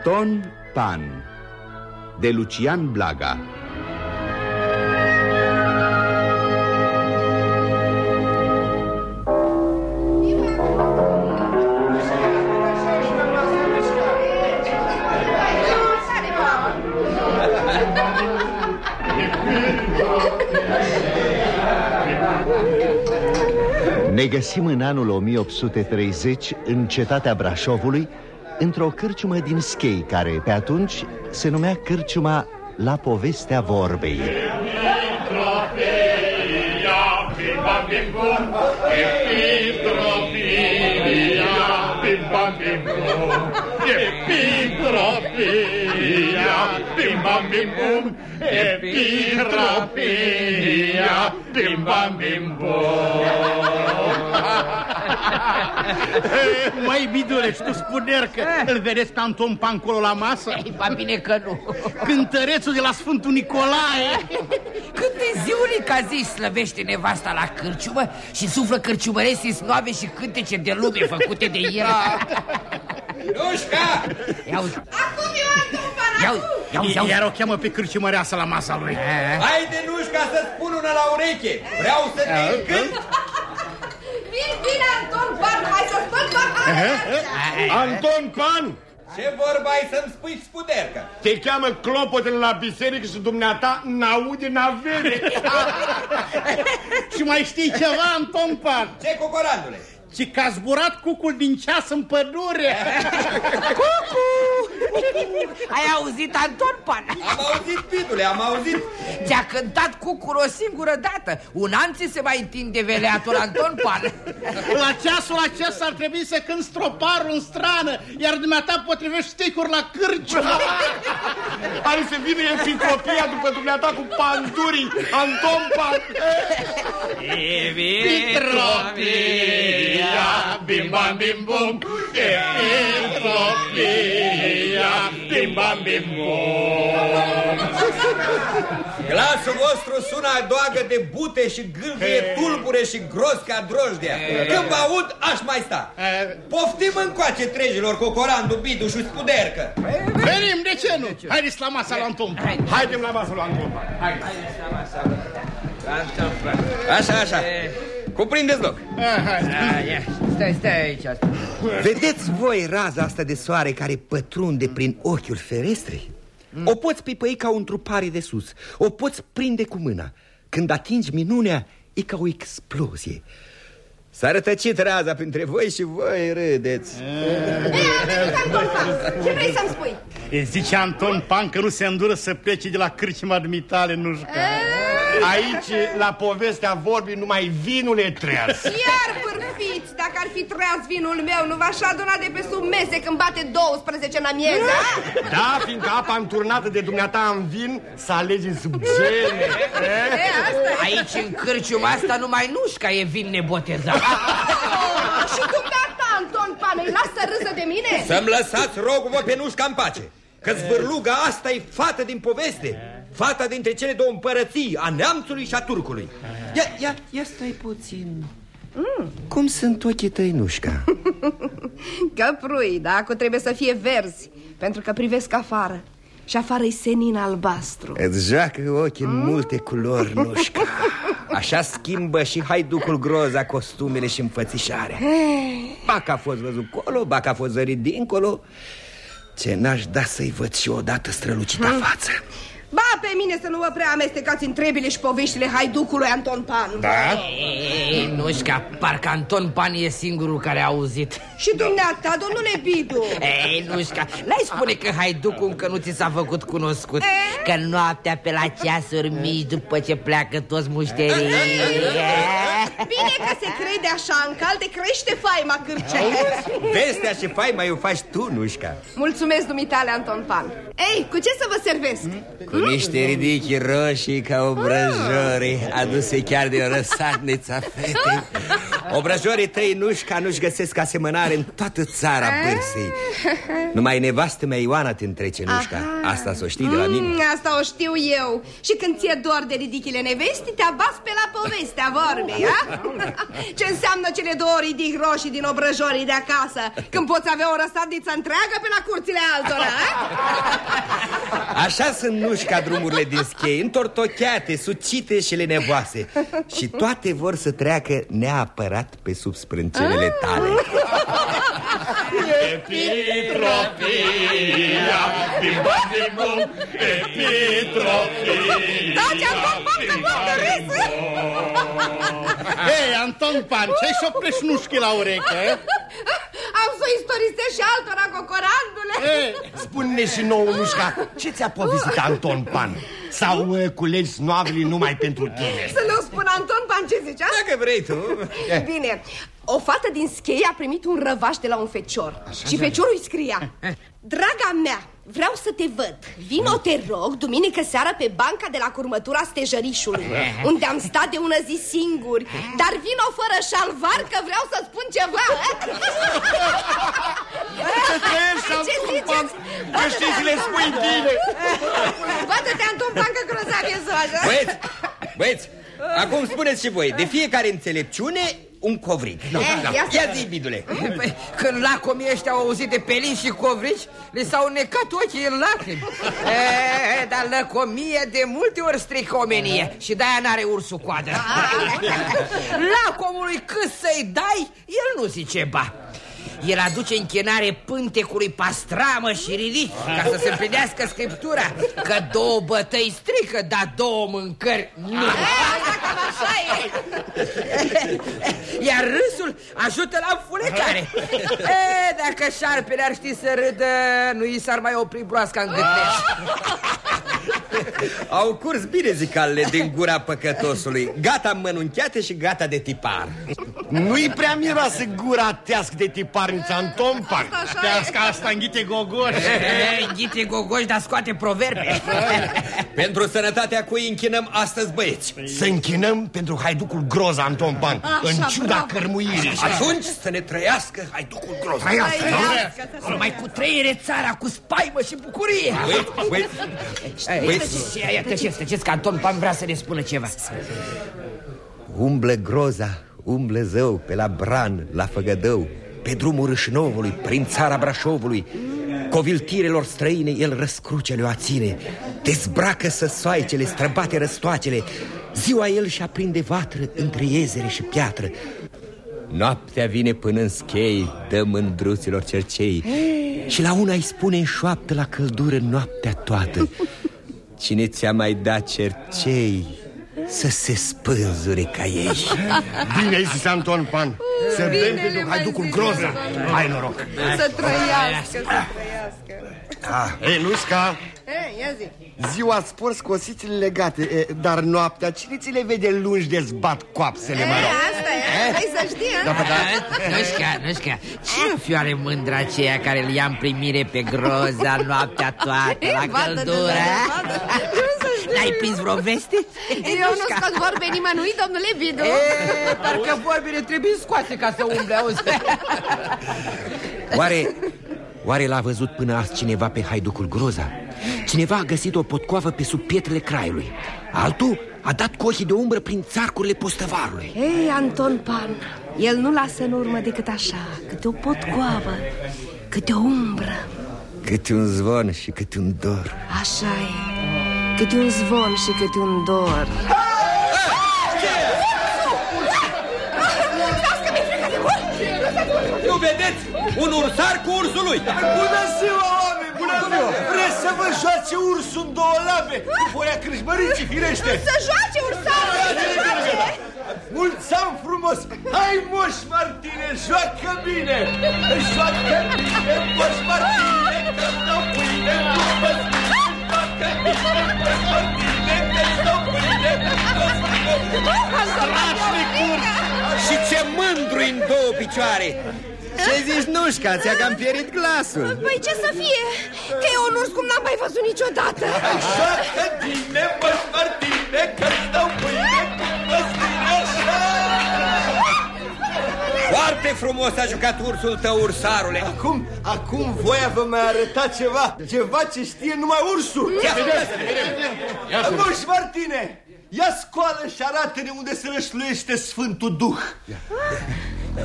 Anton Pan De Lucian Blaga. Ne găsim în anul 1830 în cetatea Brașovului Într-o cârciumă din Schei Care pe atunci se numea cârciuma La Povestea Vorbei bim bam bim bum, epitropia, bim bam bim bum. Măi, bidule, tu spuner că îl vedeți pe Anton Pancolo la masă? Ei, ba bine că nu. Cântărețul de la Sfântul Nicolae. Când de ziuri ca zi slăvește nevasta la cârciumă și suflă cârciumăresii snoave și cântece de lume făcute de el. Nușca! Ia uite. Acum eu Anton Pan, Ia acum! Ia uite, ia uite. Iar o cheamă pe cârciumăreasă la masa lui. Haide, Nușca, să-ți spun una la ureche. Vreau să te încânt. Bine, bine, Anton Pan, hai să spun Anton Pan, Ce vorba ai să-mi spui spudercă? te cheamă clopotele la biserică și dumneata n-aude, n-avere. Și mai știi ceva, Anton Pan? Ce cu corandule? Ci că a zburat cucul din ceas în pădure. Ai auzit, Anton Pan? Am auzit, pitule, am auzit. Ți-a cântat cucur o singură dată. Un an ți se mai întinde veleatul Anton Pan. La ceasul acesta ar trebui să cânt stroparul în strană, iar dumneata potrivești sticuri la cârciumă. Are să vină enciclopia după dumneata cu pandurii, Anton Pan. Epitropia, bim bam bim bum, epitropia, bim bam bim bum. Glasul vostru sună a doagă de bute și gâlgâie tulbure și gros ca drojdea. Când vă aud, aș mai sta. Poftim încoace trejilor cu corandul, bidu și spudercă. Venim, de ce nu? Haideți la masa la Anton Pan. Haidem la masă la Anton Pan. Haide. Așa, așa. Cuprindeți loc. Stai, stai aici. Vedeți voi raza asta de soare care pătrunde prin ochiul ferestrei? O poți pipăi ca un trupare de sus O poți prinde cu mâna Când atingi minunea, e ca o explozie S-a rătăcit raza printre voi și voi râdeți Ei, a venit Anton Pan, ce vrei să-mi spui? E, Zice Anton Pan că nu se îndură să plece de la cârciuma dumitale, nu știu. Aici, la povestea vorbii, numai vinul e treaz. Iar bârfiți, dacă ar fi treaz vinul meu, nu v-aș aduna de pe sub mese când bate 12 în amieză? Da, fiindcă apa înturnată de dumneata în vin să alege sub gene. E, asta e. Aici, în cârciuma asta, numai nușca e vin nebotezat. Oh, și dumneata, Anton Pan, îi lasă să râză de mine? Să-mi lăsați, rog-vă, pe nușca în pace. Că zvârluga asta e fată din poveste. Fata dintre cele două împărății, a neamțului și a turcului. Ia, ia, ia stai puțin mm. Cum sunt ochii tăi, Nușca? Căprui, da, cu trebuie să fie verzi, pentru că privesc afară. Și afară e senin albastru. Îți joacă ochii în multe culori, Nușca Așa schimbă și haiducul groza costumele și înfățișarea Ba că a fost văzut colo, ba că a fost zărit dincolo Ce n-aș da să-i văd și odată strălucita față Ba, pe mine să nu vă prea amestecați în trebile și poveștile haiducului Anton Pan. Da? Ei, nușca, parcă Anton Pan e singurul care a auzit. Și dumneata, domnule Bidu. Ei, nușca, n-ai spune că haiducul încă nu ți s-a făcut cunoscut Că noaptea pe la ceasuri mici după ce pleacă toți mușterii Bine că se crede așa, în calde crește faima cârcei. Vestea și faima o faci tu, Nușca Mulțumesc, dumitale, Anton Pan. Ei, cu ce să vă servesc? Cu niște ridichi roșii ca obrăjorii Aduse chiar de o răsadniță a fetei. Obrăjorii tăi nu-și ca nu-și găsesc asemănare în toată țara bârsei Numai nevastă mea Ioana te întrece, Nușca Asta să o știi de la mine. Mm, Asta o știu eu. Și când ție doar de ridichile nevesti Te abas pe la povestea vorbei, a? Ce înseamnă cele două ridic roșii din obrăjorii de acasă? Când poți avea o răsadiță întreagă pe la curțile altora, a? Așa sunt Nușca drumurile din schei Întortocheate, sucite și lenevoase Și toate vor să treacă neapărat pe sub sprâncenele tale Epitropia, din bani din bum, epitropia. Taci, Anton Pan, că mor de râs! Hei, Anton Pan, ce-ai și oprești nușchi la ureche? Eh? Am să istorisești și altora, cocorandule Ei, Spune-ne și nouă, Nușca, ce ți-a povestit Anton Pan? Sau uh, culegi snoablii numai pentru tine? Să nu spun Anton Pan ce zicea? Dacă vrei tu Bine, o fată din schei a primit un răvaș de la un fecior Și feciorul îi scria Draga mea, vreau să te văd. Vino, te rog, duminică seara pe banca de la curmătura stejărișului Unde am stat de ună zi singuri. Dar vino fără șalvar că vreau să spun ceva. Să trăiești, Ce Anton ziceți? Pan, că știi să le spui bine Bată-te, Anton Pan, că grozav e ziua, așa? Băieți, băieți Acum spuneți și voi De fiecare înțelepciune un covrig Eh, ia să- Ia zi, bidule. Păi, când lacomii ăștia au auzit de pelin și covrici, li s-au necat ochii în lacrimi. E, dar lăcomie de multe ori strică omenie. Și de-aia n-are ursul coadă. Lacomului cât să-i dai, el nu zice ba. El aduce închinare pântecului pastramă și rilici ca să se împlinească scriptura că două bătăi strică, dar două mâncări nu. Cam așa e. Iar râsul ajută la înfunecare e, Dacă șarpele ar ști să râdă Nu i s-ar mai opri broasca în gâtleș Au curs bine zicalele din gura păcătosului. Gata mănunchiate și gata de tipar. Nu-i prea miroasă gura teasc de tiparnița Anton Pan Teasca asta înghite gogoș E, Ghite gogoși, dar scoate proverbe. Pentru sănătatea cui închinăm astăzi băieți. Să închinăm pentru haiducul groz Anton Pan În ciuda cărmuirii. Atunci să ne trăiască haiducul groz Trăiască, nu? Mai cu trăire țara cu spaimă și bucurie. Băieți, băieți, băieți Ia, ia, tăceți, tăceți că Anton Pan vrea să ne spună ceva. Umblă groza, umblă zău Pe la Bran, la Făgădău Pe drumul Râșnovului, prin țara Brașovului. Coviltirelor străine el răscruce le ține Dezbracă săsoaicele, străbate răstoacele. Ziua el și aprinde vatră între iezere și piatră. Noaptea vine până în schei, dă mândruților cercei. Și la una îi spune în șoaptă la căldură noaptea toată Cine ți-a mai dat cercei să se spânzure ca ei? Bine ai zis Anton Pan. Să bem pentru haiducul groza. Hai noroc. Să trăiască, să trăiască. Ah. Ei, Nușca, E, ia zi ziua spor scosițele legate e, Dar noaptea cine ți le vede lungi de zbat coapsele, mă E, rog asta e, hai să știi, Da, a? bă, da. Nu știa, nu știa Cine fioare mândra aceea care îl ia în primire pe groza noaptea toată La Vadă-te, căldură vadă, vadă. N-ai prins vreo veste? Eu nu scot vorbe nimănui, domnule Bidu E, parcă vorbile trebuie scoase ca să umble, auzi Oare, oare l-a văzut până azi cineva pe haiducul groza? Cineva a găsit o potcoavă pe sub pietrele craiului. Altul a dat cu ochii de umbră prin țarcurile postăvarului Ei, Anton Pan, el nu lasă în urmă decât așa Câte o potcoavă, câte o umbră. Câte un zvon și câte un dor. Așa e. Câte un zvon și câte un dor. Nu vedeți? Un ursar cu ursul lui. Bună ziua, oameni, bună ziua Vreți să vă joace ursul în două lame Cu foia crâșmăricii, firește Să joace ursanul, să joace! Mulți ani frumos! Hai, moș Martine, joacă bine! Joacă bine, moș Martine Că-ți dau pâine! Cu păsmine Joacă bine, moș Martine Că-ți dau pâine! Cu păsmine Și ce mândru în două picioare Ce zici, Nușca? Ți-a cam pierit glasul. Păi ce să fie? Că e un urs cum n-am mai văzut niciodată. Joacă bine, moș Martine Că-ți dau pâine cu păsmine Așa Foarte frumos a jucat ursul tău, ursarule. Acum, acum voia vă mai arăta ceva. Ceva ce știe numai ursul. Ia să vedem Moș Martine, ia scoală și arată-ne unde se lășluiește Sfântul Duh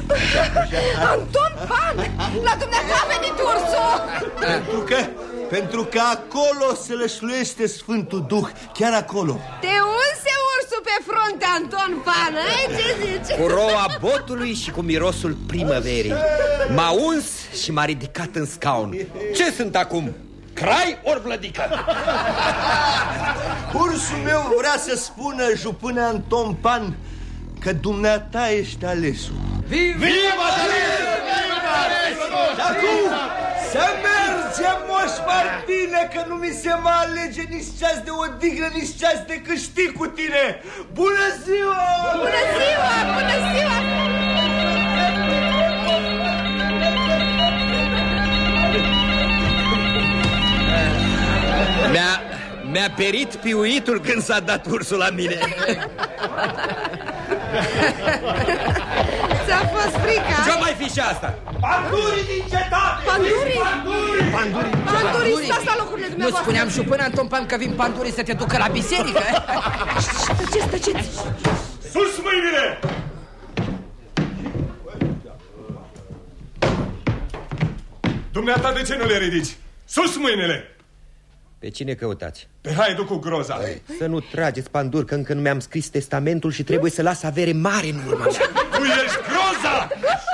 Anton Pan, la dumneavoastră a venit ursul Pentru că, pentru că acolo se lășluiește Sfântul Duh Chiar acolo Te unse ursul pe frunte, Anton Pan, ai? ce zici? Cu roa botului și cu mirosul primăverii M-a uns și m-a ridicat în scaun Ce sunt acum? Crai ori vlădică? Ursul meu vrea să spună, jupâne Anton Pan Că dumneata ești alesul Viva! Și acum să mergem, Moș Martine Că nu mi se mai alege nici ceas de odihnă, nici ceas de câștig cu tine Bună ziua! Bună ziua, bună ziua! Mi-a, mi-a perit piuitul când s-a dat ursul la mine Ți-a fost frică? Ce mai fi și asta? Pandurii din cetate! Pandurii? Pandurii! Pandurii, stați la locurile Nu dumneavoastră spuneam și până Anton Pan că vin pandurii să te ducă la biserică Tăceți, tăceți Sus mâinile! Dumneata, de ce nu le ridici? Sus mâinile! Pe cine căutați? Pe Haidu cu groza Să nu trageți pandur, că încă nu mi-am scris testamentul și trebuie să las avere mare în urma mea Tu ești groza!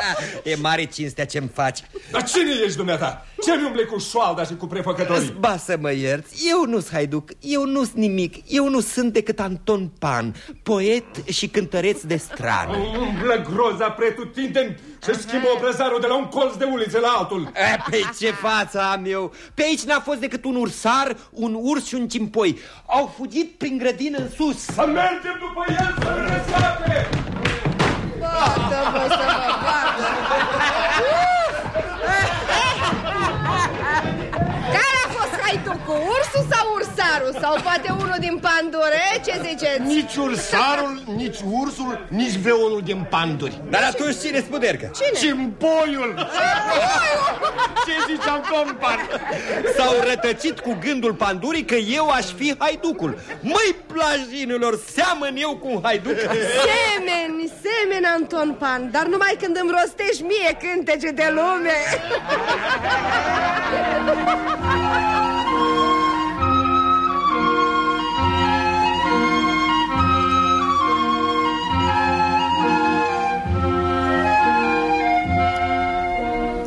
E mare cinstea ce-mi faci. Dar cine ești dumneata? Ce mi umble cu șoalda și cu prefăcătorii? Ba să mă ierți, eu nu-s haiduc, eu nu-s nimic Eu nu sunt decât Anton Pan, poet și cântăreț de strană. Umblă groza pretutindeni și schimbă obrăzarul de la un colț de uliță la altul. E, Pe ce față am eu? Pe aici n-a fost decât un ursar, un urs și un cimpoi. Au fugit prin grădină în sus. Să mergem după el să-l 什么什么什。Haiducul? Ursul sau ursarul? Sau poate unul din pandure? Ce ziceți? Nici ursarul, nici ursul, nici veonul din panduri Dar atunci cine-ți pudercă? Cimboiul! Ce zici Anton Pan? S-au rătăcit cu gândul pandurii că eu aș fi haiducul Măi, plajinilor, seamăn eu cu un haiduc Semeni, semeni, Anton Pan Dar numai când îmi rostești mie cântece de lume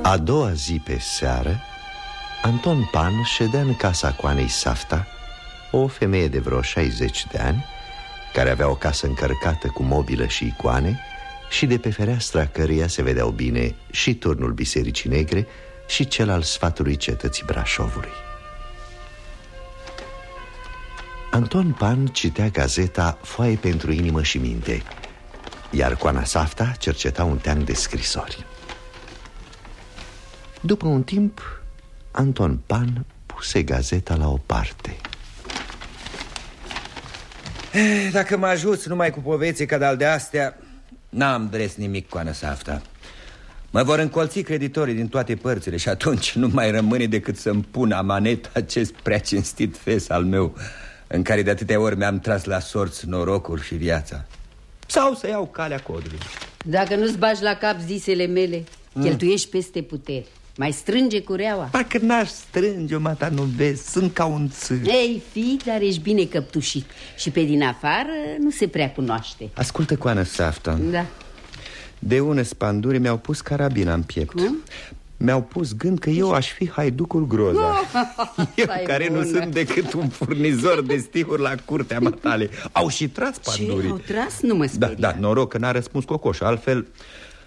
A doua zi pe seară, Anton Pan ședea în casa coanei Safta, o femeie de vreo 60 de ani, care avea o casă încărcată cu mobilă și icoane și de pe fereastra căreia se vedeau bine și turnul Bisericii Negre și cel al sfatului cetății Brașovului. Anton Pan citea gazeta Foaie pentru inimă și minte, iar coana Safta cerceta un teanc de scrisori. După un timp, Anton Pan puse gazeta la o parte. Eh, Dacă mă ajuți numai cu povețe ca de-al de astea N-am dres nimic cu Anăsafta Mă vor încolți creditorii din toate părțile Și atunci nu mai rămâne decât să-mi pun amanet acest prea cinstit fes al meu În care de atâtea ori mi-am tras la sorți norocul și viața. Sau să iau calea codului. Dacă nu-ți bagi la cap zisele mele Cheltuiești peste puteri Mai strânge cureaua? Parcă n-aș strânge-o, mata, nu vezi Sunt ca un țâr. Ei, fi, dar ești bine căptușit. Și pe din afară nu se prea cunoaște. Ascultă cu Anăsafta Da. De une spanduri mi-au pus carabina în piept. Cum? Mi-au pus gând că eu aș fi haiducul groza. Eu Stai care nu bună. sunt decât un furnizor de stihuri la curtea matale Au și tras Ce, pandurii au tras? Nu mă Da, sperie. da, noroc că n-a răspuns cocoș. Altfel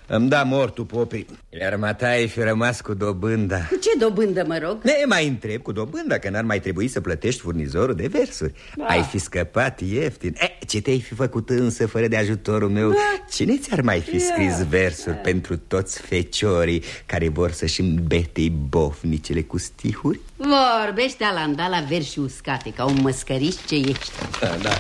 îmi da mortul popii Iar mataie fi rămas cu dobânda Cu ce dobândă, mă rog? Ne mai întreb cu dobânda că n-ar mai trebui să plătești furnizorul de versuri da. Ai fi scăpat ieftin e, Ce te-ai fi făcut însă fără de ajutorul meu? Cine ți-ar mai fi scris versuri pentru toți feciorii Care vor să-și îmbete bofnicele cu stihuri? Vorbește alanda la versi uscate Ca un măscăriș ce ești Da, da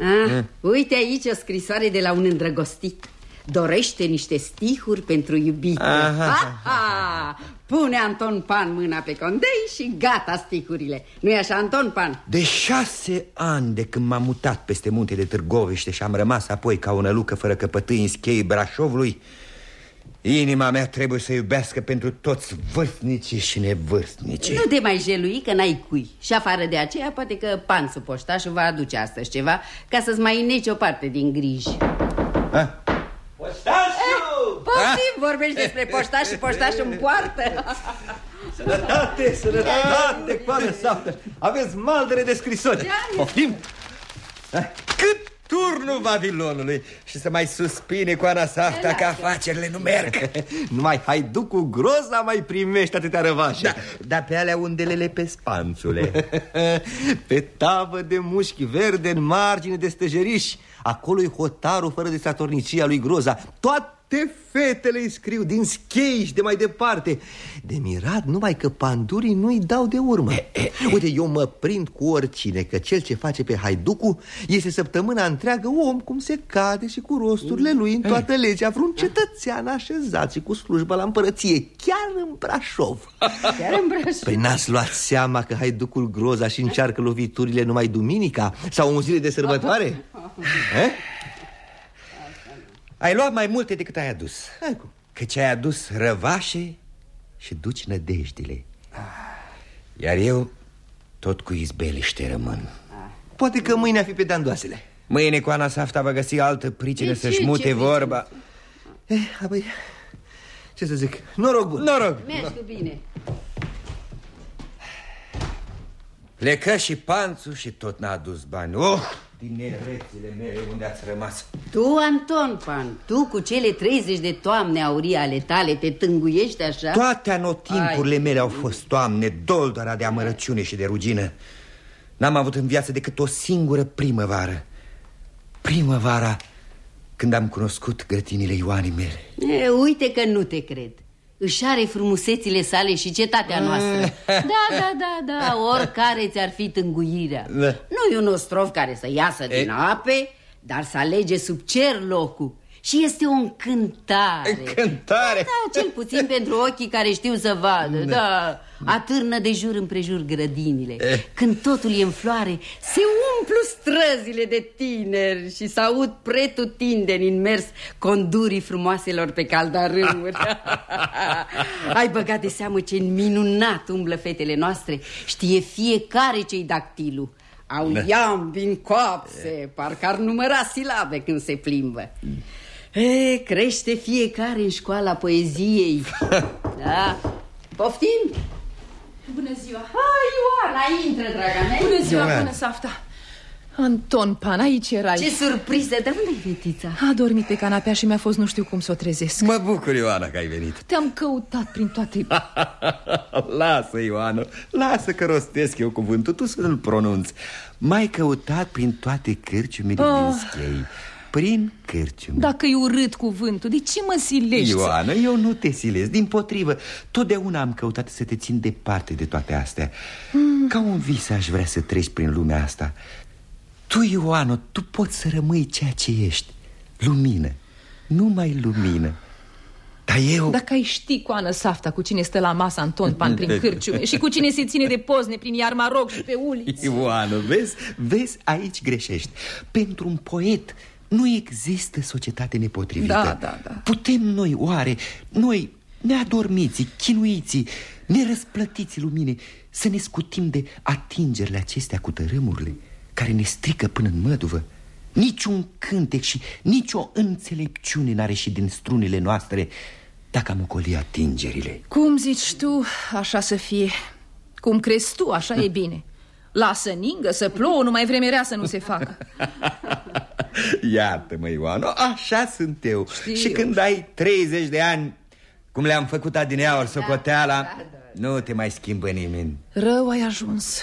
ah, Uite aici o scrisoare de la un îndrăgostit Dorește niște stihuri pentru iubite Aha. Aha. Pune Anton Pan mâna pe condei și gata stihurile Nu-i așa, Anton Pan? De șase ani de când m-am mutat peste muntele Târgoviște și am rămas apoi ca o nălucă fără căpătâi în schei Brașovului Inima mea trebuie să iubească pentru toți vârstnicii și nevârstnicii. Nu te mai jelui că n-ai cui. Și afară de aceea poate că Pansu poștașul va aduce astăzi ceva Ca să-ți mai înneci o parte din griji. Poștașul! Poftim, vorbești despre poștaș și poștaș în poartă? Sănătate, sănătate, coană saftă Aveți maldere de scrisori Poftim? Cât turnul Babilonului. Și să mai suspine cu Ana Safta că afacerile nu merg. Numai haiducul groza mai primește atâtea răvașe. Da, Dar pe alea undelele pe spanțule. Pe tavă de mușchi verde în margine de stăjeriși Acolo-i hotarul fără de statornicia lui Groza Toate fetele îi scriu din scheiș și de mai departe. De mirat numai că pandurii nu-i dau de urmă. Uite, eu mă prind cu oricine Că cel ce face pe haiducu Este săptămâna întreagă om cum se cade și cu rosturile lui În toată legea. Vreun cetățean așezat și cu slujba la împărăție Chiar în Brașov. Chiar în Brașov. Păi n-ați luat seama că haiducul Groza și încearcă loviturile numai duminica Sau în zile de sărbătoare? Eh? Ai luat mai multe decât ai adus. Că ce ai adus răvașe și duci nădejdile. Iar eu tot cu izbeliște rămân. Poate că mâine a fi pe dandoasele. Mâine cu Ana Safta va găsi altă pricină De ce? să-și mute Ce vorba. Eh, apoi, Ce să zic, noroc bun. Noroc. Mergi cu bine. Plecă și panțul și tot n-a adus bani. Oh, tinerețile mele unde ați rămas. Tu, Anton Pan, tu cu cele 30 de toamne aurii ale tale te tânguiești așa? Toate anotimpurile mele au fost toamne Doldora de amărăciune și de rugină. N-am avut în viață decât o singură primăvară. Primăvara când am cunoscut grătinile Ioanei mele. E, uite că nu te cred Își are frumusețile sale și cetatea noastră. Da, da, da, da, oricare ți-ar fi tânguirea. Da. Nu e un ostrov care să iasă din ape Dar să alege sub cer locul. Și este o încântare. Încântare? Da, cel puțin pentru ochii care știu să vadă Da, atârnă de jur împrejur grădinile. Când totul e în floare Se umplu străzile de tineri Și s-aud pretutindeni în mers Condurii frumoaselor pe caldarâmuri. Ai băgat de seamă ce minunat umblă fetele noastre. Știe fiecare ce-i dactilul. Au iambi în coapse, parcă ar număra silabe când se plimbă. E, Crește fiecare în școala poeziei. Da, poftim? Bună ziua! Hai, Ioana, intră, draga mea Bună ziua, Ioana. bună safta! Anton Pan, aici erai Ce surpriză, de unde fetița? A dormit pe canapea și mi-a fost nu știu cum să o trezesc Mă bucur, Ioana, că ai venit Te-am căutat prin toate... Lasă, Ioana, lasă că rostesc eu cuvântul Tu să-l pronunți M-ai căutat prin toate cârciumile Ah. din schei Prin cârciumi Dacă e urât cuvântul, de ce mă silești? să- Ioana, eu nu te silesc, din potrivă. Totdeauna am căutat să te țin departe de toate astea. Mm. Ca un vis aș vrea să treci prin lumea asta. Tu, Ioana, tu poți să rămâi ceea ce ești. Lumină, numai lumină. Dar eu... Dacă ai ști cu Ana Safta cu cine stă la masă Anton Pan prin cârciume Și cu cine se ține de pozne prin Iarmaroc și pe uliți. Ioana, vezi, vezi, aici greșești. Pentru un poet nu există societate nepotrivită. Da, da, da. Putem noi, oare, noi, neadormiții, chinuiții, nerăsplătiți lumine Să ne scutim de atingerile acestea cu tărâmurile Care ne strică până în măduvă? Niciun cântec și nicio înțelepciune n-are și din strunile noastre Dacă am ocoli atingerile. Cum zici tu, așa să fie. Cum crezi tu, așa e bine Lasă ningă, să plouă, numai vreme rea să nu se facă. Iartă-mă, Ioana, așa sunt eu. Știu. Și când ai 30 de ani Cum le-am făcut adineauri socoteala Nu te mai schimbă nimeni. Rău ai ajuns.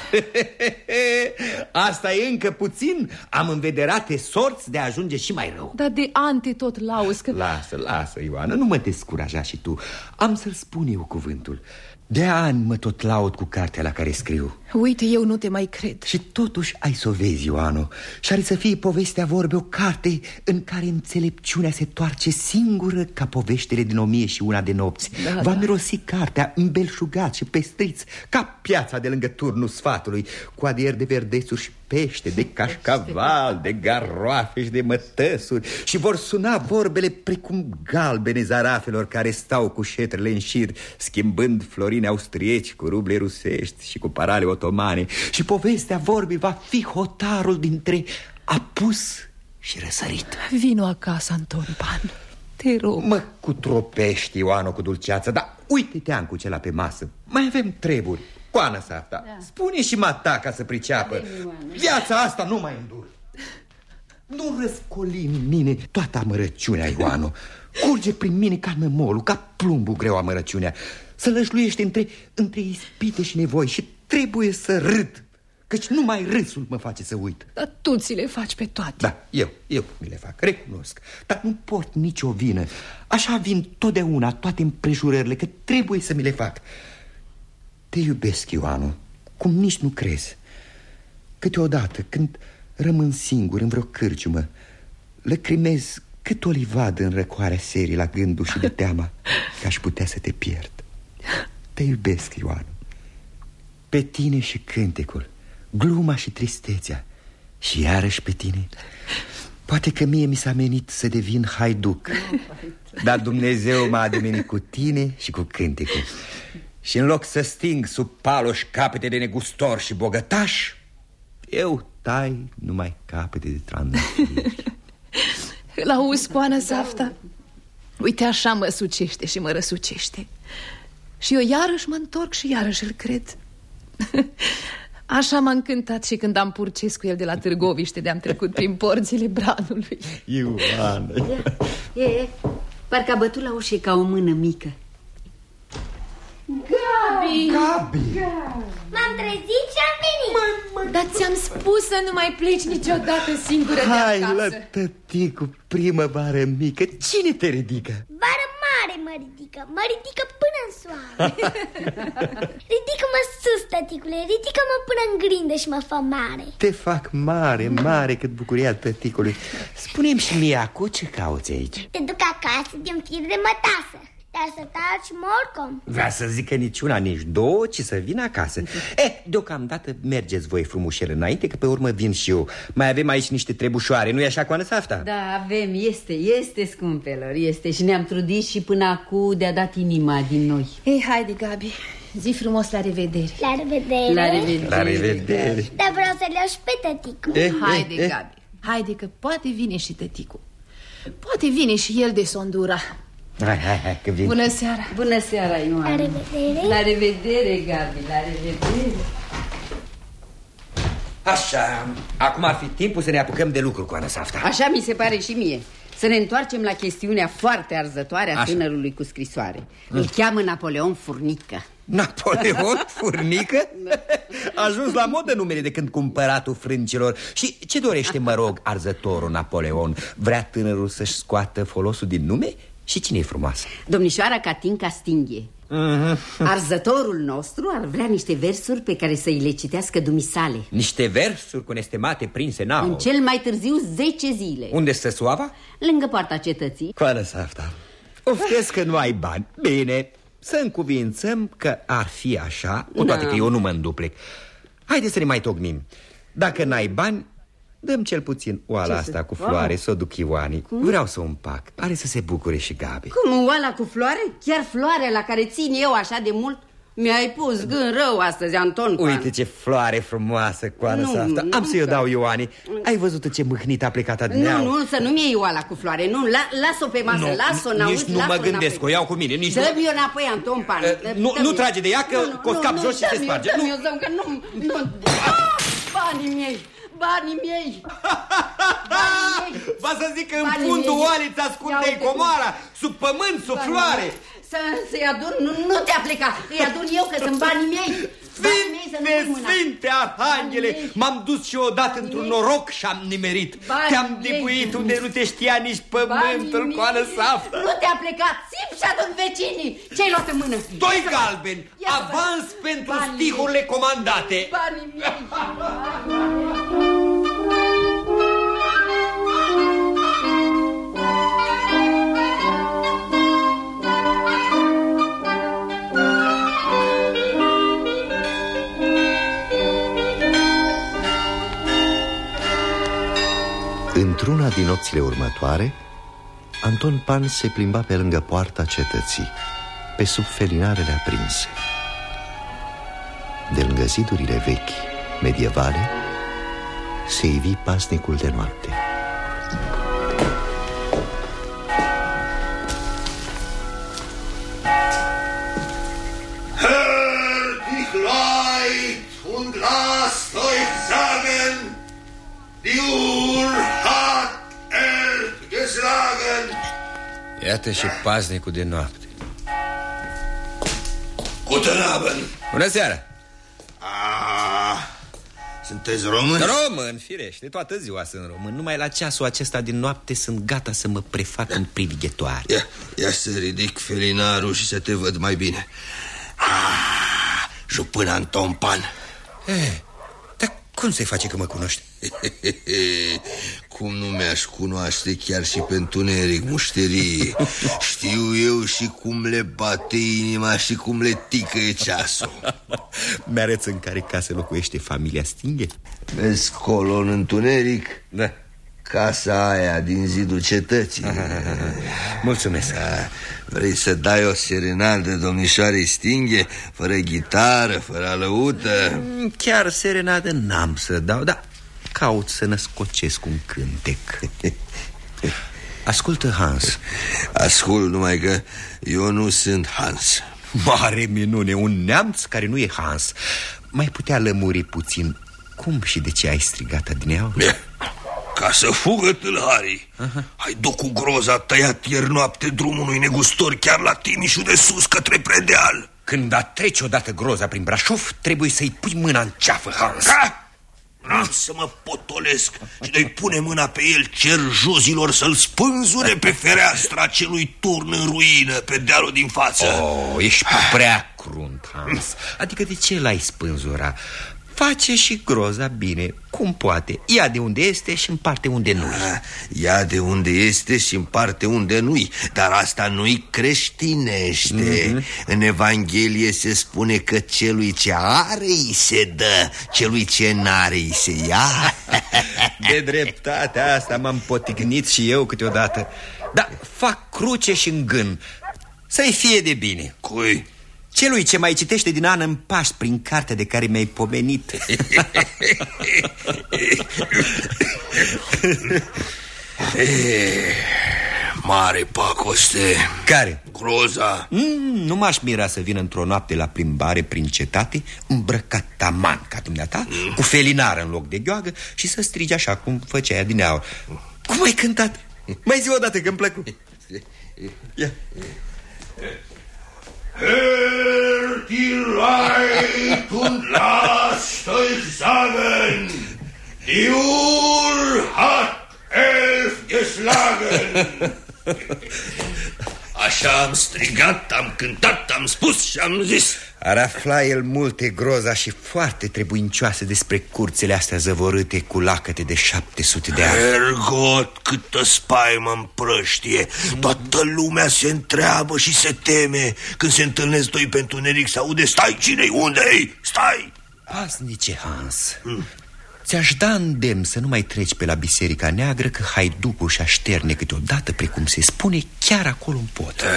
Asta e încă puțin. Am învederate sorți de a ajunge și mai rău. Dar de ani te tot lauzi că... Lasă, lasă, Ioana, nu mă descuraja și tu. Am să-l spun eu cuvântul. De ani mă tot laud cu cartea la care scriu Uite, eu nu te mai cred. Și totuși ai să o vezi, Ioano Și are să fie povestea vorbe o carte În care înțelepciunea se toarce singură Ca poveștile din o mie și una de nopți. Da, Va da. mirosi cartea îmbelșugat și pestriț Ca piața de lângă turnul sfatului Cu adier de verdețuri și pește De cașcaval, de garoafe și de mătăsuri. Și vor suna vorbele precum galbene zarafelor Care stau cu șetrele în șir Schimbând florini austrieci cu ruble rusești Și cu parale otomane Și povestea vorbii va fi hotarul dintre apus și răsărit. Vino acasă, Anton Pan. Te rog. Mă cutropești, Ioano, cu dulceață Dar uite-te, cela pe masă. Mai avem treburi. Coană asta da. Spune și mata ca să priceapă. Viața asta nu mai îndur. Nu răscoli în mine toată amărăciunea, Ioano Curge prin mine ca nămolul, ca plumbul greu amărăciunea. Să lășluiește între, între ispite și nevoi Și trebuie să râd Căci numai râsul mă face să uit. Dar tu ți le faci pe toate. Da, eu, eu mi le fac, recunosc. Dar nu port nicio vină. Așa vin totdeauna toate împrejurările Că trebuie să mi le fac. Te iubesc, Ioanu Cum nici nu crezi. Câteodată, când rămân singur în vreo cârciumă Lăcrimez cât o livadă în răcoarea serii La gândul și de teama Că aș putea să te pierd. Te iubesc, Ioanu Pe tine și cântecul gluma și tristețea. Și iarăși pe tine. Poate că mie mi s-a menit să devin haiduc Dar Dumnezeu m-a ademenit cu tine și cu cântecul. Și în loc să sting sub paloși capete de negustor și bogătaș Eu tai numai capete de trandafiri La auzi, coană safta? Uite așa mă sucește și mă răsucește. Și eu iarăși mă întorc și iarăși îl cred Așa m-a încântat și când am purces cu el de la Târgoviște De-am trecut prin porțile Branului Ioana E, e, parcă a bătut la ușă ca o mână mică Gabi! Gabi! M-am trezit și am venit mă, mă, Dar ți-am spus să nu mai pleci niciodată singură Hai de acasă Hai la tăticu, primăvară mică Cine te ridică? Vară mare mă ridică, mă ridică până în soare. Ridică-mă sus, tăticule, ridică-mă până în grindă și mă fă mare. Te fac mare, mare cât bucuria tăticului. Spune-mi și mie, cu ce cauți aici? Te duc acasă din fir de mătasă dar să taci morcom. Vrea să zică niciuna, nici două, ci să vină acasă. Eh, deocamdată mergeți voi frumușel înainte Că pe urmă vin și eu. Mai avem aici niște trebușoare, nu-i așa, Coană Safta? Da, avem, este, este, scumpelor, este. Și ne-am trudit și până acum de-a dat inima din noi. Ei, haide, Gabi, zi frumos la revedere. La revedere. La revedere, la revedere. Dar vreau să le și pe tăticu eh, Haide, eh, Gabi, haide că poate vine și tăticu Poate vine și el de Sondura Hai, hai, hai, că vin. Bună seara Bună seara, Ioana La revedere La revedere, Gabi, la revedere Așa, acum ar fi timpul să ne apucăm de lucru cu Safta Așa mi se pare și mie Să ne întoarcem la chestiunea foarte arzătoare a Așa. tânărului cu scrisoare Îl cheamă Napoleon Furnică Napoleon Furnică? A ajuns la modă numele de când cumpăratul frâncilor Și ce dorește, mă rog, arzătorul Napoleon? Vrea tânărul să-și scoată folosul din nume? Și cine e frumoasă? Domnișoara Catinca Stinghe mm -hmm. Arzătorul nostru ar vrea niște versuri pe care să-i le citească dumisale. Niște versuri cu nestemate prinse n-au În cel mai târziu 10 zile. Unde stă Suava? Lângă poarta cetății. Coară asta. Oftesc că nu ai bani. Bine, să încuvințăm că ar fi așa Cu toate da. că eu nu mă înduplec. Haide să ne mai tocmim Dacă n-ai bani, Dăm cel puțin oala Ce asta să... cu floare, să o duc Ioani Cum? Vreau să o împac, are să se bucure și Gabi. Cum, oala cu floare? Chiar floarea la care țin eu așa de mult? Mi-ai pus gând rău astăzi, Anton Pan. Uite ce floare frumoasă, coană asta. nu, Am să-i o dau Ioani Ai văzut ce mâhnit a plecat adineau? Nu, nu, să nu-mi iei oala cu floare Nu, la, las-o pe masă, las-o Nici nu mă gândesc, înapoi. o iau cu mine nici Dă-mi nu... înapoi, Anton Pan. Uh, Nu, nu trage de ea, că o scap jos și se sparge. Dă-mi, dă-mi, că nu, nu ah, Banii miei banii miei! Va să zic că în fundul oalei ți ascunde comoara, sub pământ, sub floare! Să-i adun? Nu, nu te aplica, îi adun eu că sunt banii mei. Sfinte, sfinte arhanghele, m-am dus și odată într-un noroc și am nimerit. Te-am dibuit unde nu te știa nici pământul, coană saftă. Nu te-a plecat, țip și adun vecinii. Ce-ai luat în mână? Doi galbeni, avans pentru stihurile comandate. Banii mei. Într-una din nopțile următoare, Anton Pan se plimba pe lângă poarta cetății, pe sub felinarele aprinse. De lângă zidurile vechi, medievale, se ivi pasnicul de noapte. Hör dich Leid und lasst euch sagen, die Uhr hat elf geschlagen. Iată și paznicul de noapte. Guten Abend. Bună seara! Ah, sunteți român? Român, firește, toată ziua sunt român Numai la ceasul acesta din noapte sunt gata să mă prefac în privighetoare Ia, ia să ridic felinarul și să te văd mai bine. Ah, jupân Anton Pan. Eh, dar cum se face că mă cunoști? Cum nu mi-aș cunoaște chiar și pe întuneric mușterie Știu eu și cum le bate inima și cum le ticăie ceasul Mi-arăți în care casă locuiește familia Stinghe? Vezi colo în întuneric? Da Casa aia din zidul cetății Mulțumesc da. Vrei să dai o serenadă domnișoarei Stinghe Fără ghitară, fără alăută Chiar serenadă n-am să dau, dar caut să născocesc un cântec. Ascultă, Hans. Ascult, numai că eu nu sunt Hans. Mare minune, un neamț care nu e Hans. Mai putea lămuri puțin. Cum și de ce ai strigat adineau? Ca să fugă tâlharii. Uh-huh. Hai duc cu groza tăiat ieri noapte drumul unui negustor Chiar la Timișul de sus către predeal. Când a trece odată groza prin Brașov Trebuie să-i pui mâna în ceafă, Hans. Ca? Să mă potolesc și de-i pune mâna pe el cer jozilor să-l spânzure pe fereastra celui turn în ruină pe dealul din față Oh, ești prea crunt, Hans Adică de ce l-ai spânzura? Face și groza bine, cum poate. Ia de unde este și împarte unde nu Ia de unde este și împarte unde nu-i. Dar asta nu-i creștinește. Mm-hmm. În Evanghelie se spune că celui ce are îi se dă. Celui ce n-are îi se ia. De dreptatea asta m-am potignit și eu câteodată. Dar fac cruce și în gân Să-i fie de bine. Cui? Celui ce mai citește din an în pași prin cartea de care mi-ai pomenit e, Mare pacoste Care? Groza mm, Nu m-aș mira să vină într-o noapte la plimbare prin cetate Îmbrăcat taman ca dumneata mm. Cu felinară în loc de gheoagă Și să strigi așa cum făcea ea din aur Cum ai cântat? Mai zi o dată că-mi plăcu Ia Hör die Leid und lasst euch sagen, die Uhr hat elf geschlagen. Așa am strigat, am cântat, am spus și am zis. Ar afla el multe groza și foarte trebuincioase despre curțele astea zăvorâte cu lacăte de 700 de ani. Ergot, câtă spaimă împrăștie. Toată lumea se întreabă și se teme Când se întâlnesc doi pentru neric să aude Stai, cine-i, unde-i, stai! Pasnice, Hans. Mm. Ți-aș da îndemn să nu mai treci pe la Biserica Neagră Că haiducul și așterne câteodată, precum se spune, chiar acolo în pot. Eh.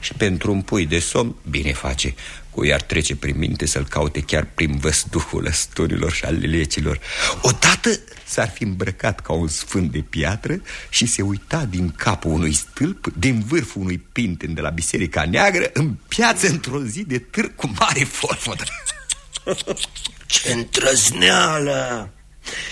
Și pentru un pui de somn, bine face. Cu iar trece prin minte să-l caute chiar prin văzduhul lăsturilor și al lecilor Odată s-ar fi îmbrăcat ca un sfânt de piatră Și se uita din capul unui stâlp Din vârful unui pinten de la Biserica Neagră În piață într-o zi de târg cu mare forfodă Ce întrăzneală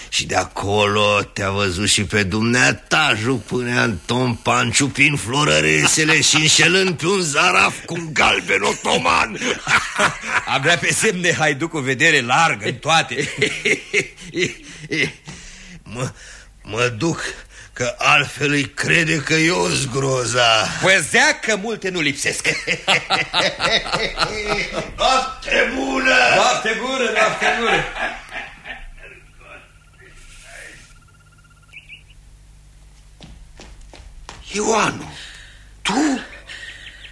Și de acolo te-a văzut și pe dumneata Jupâne Anton Panciu prin florăresele Și înșelând pe un zaraf cu un galben otoman. Abia pe semne haiduc cu vedere largă în toate. Mă, mă duc Că altfel îi crede că eu zgroza Păzea că multe nu lipsesc. Noapte bună! Noapte bună, noapte bună Ioanu, tu?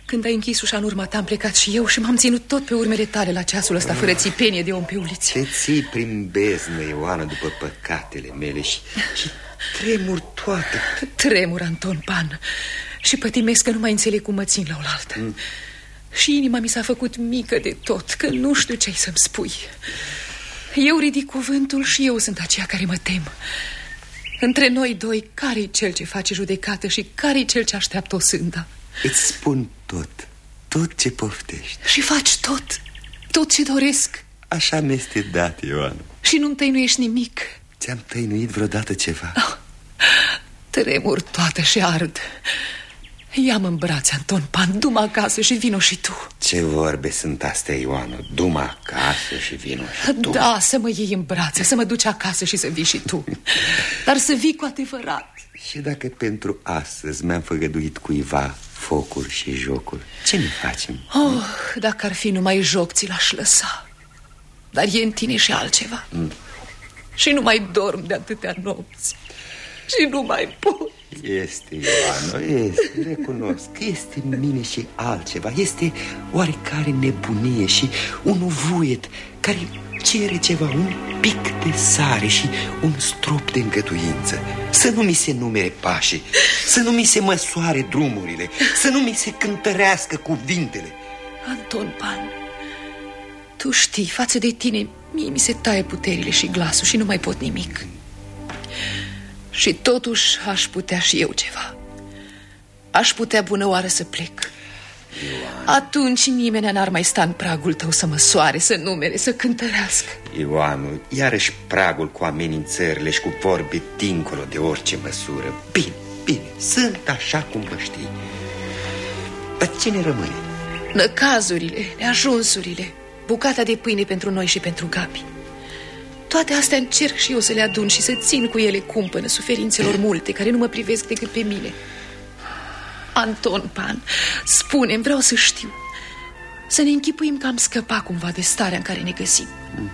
Când ai închis ușa în urma ta, am plecat și eu și m-am ținut tot pe urmele tale la ceasul ăsta, fără țipenie de om pe uliță. Te ții prin beznă, Ioana, după păcatele mele și, și tremur toată. Tremur, Anton Pan, și pătimesc că nu mai înțeleg cum mă țin la oaltă. Mm. Și inima mi s-a făcut mică de tot, că nu știu ce-ai să-mi spui. Eu ridic cuvântul și eu sunt aceea care mă tem. Între noi doi, care-i cel ce face judecată și care-i cel ce așteaptă o sânda? Îți spun tot, tot ce poftești. Și faci tot, tot ce doresc. Așa mi-este dat, Ioana Și nu-mi tăinuiești nimic. Ți-am tăinuit vreodată ceva? Oh, tremur toată și ard Ia-mă în brațe, Anton Pan, du acasă și vino și tu. Ce vorbe sunt astea, Ioana? du acasă și vino și tu. Da, să mă iei în brațe, să mă duci acasă și să vii și tu. Dar să vii cu adevărat. Și dacă pentru astăzi mi-am făgăduit cuiva focuri și jocuri, ce ne facem? Oh, dacă ar fi numai joc, ți l-aș lăsa. Dar e în tine și altceva. Mm. Și nu mai dorm de atâtea nopți. Și nu mai pot este, Ioana, este, recunosc. Este în mine și altceva. Este oarecare nebunie și un vuiet Care cere ceva, un pic de sare și un strop de îngăduință. Să nu mi se numere pașii, să nu mi se măsoare drumurile Să nu mi se cântărească cuvintele. Anton Pan, tu știi, față de tine, mie mi se taie puterile și glasul și nu mai pot nimic și totuși aș putea și eu ceva. Aș putea bună oară să plec. Ioan. Atunci nimeni n-ar mai sta în pragul tău să mă soare, să numere, să cântărească. Ioanu, iarăși pragul cu amenințările și cu vorbe dincolo de orice măsură. Bine, bine, sunt așa cum vă știi. Dar ce ne rămâne? Năcazurile, neajunsurile Bucata de pâine pentru noi și pentru Gabi toate astea încerc și eu să le adun și să țin cu ele cumpănă suferințelor multe care nu mă privesc decât pe mine. Anton Pan, spune vreau să știu. Să ne închipuim că am scăpat cumva de starea în care ne găsim. Mm.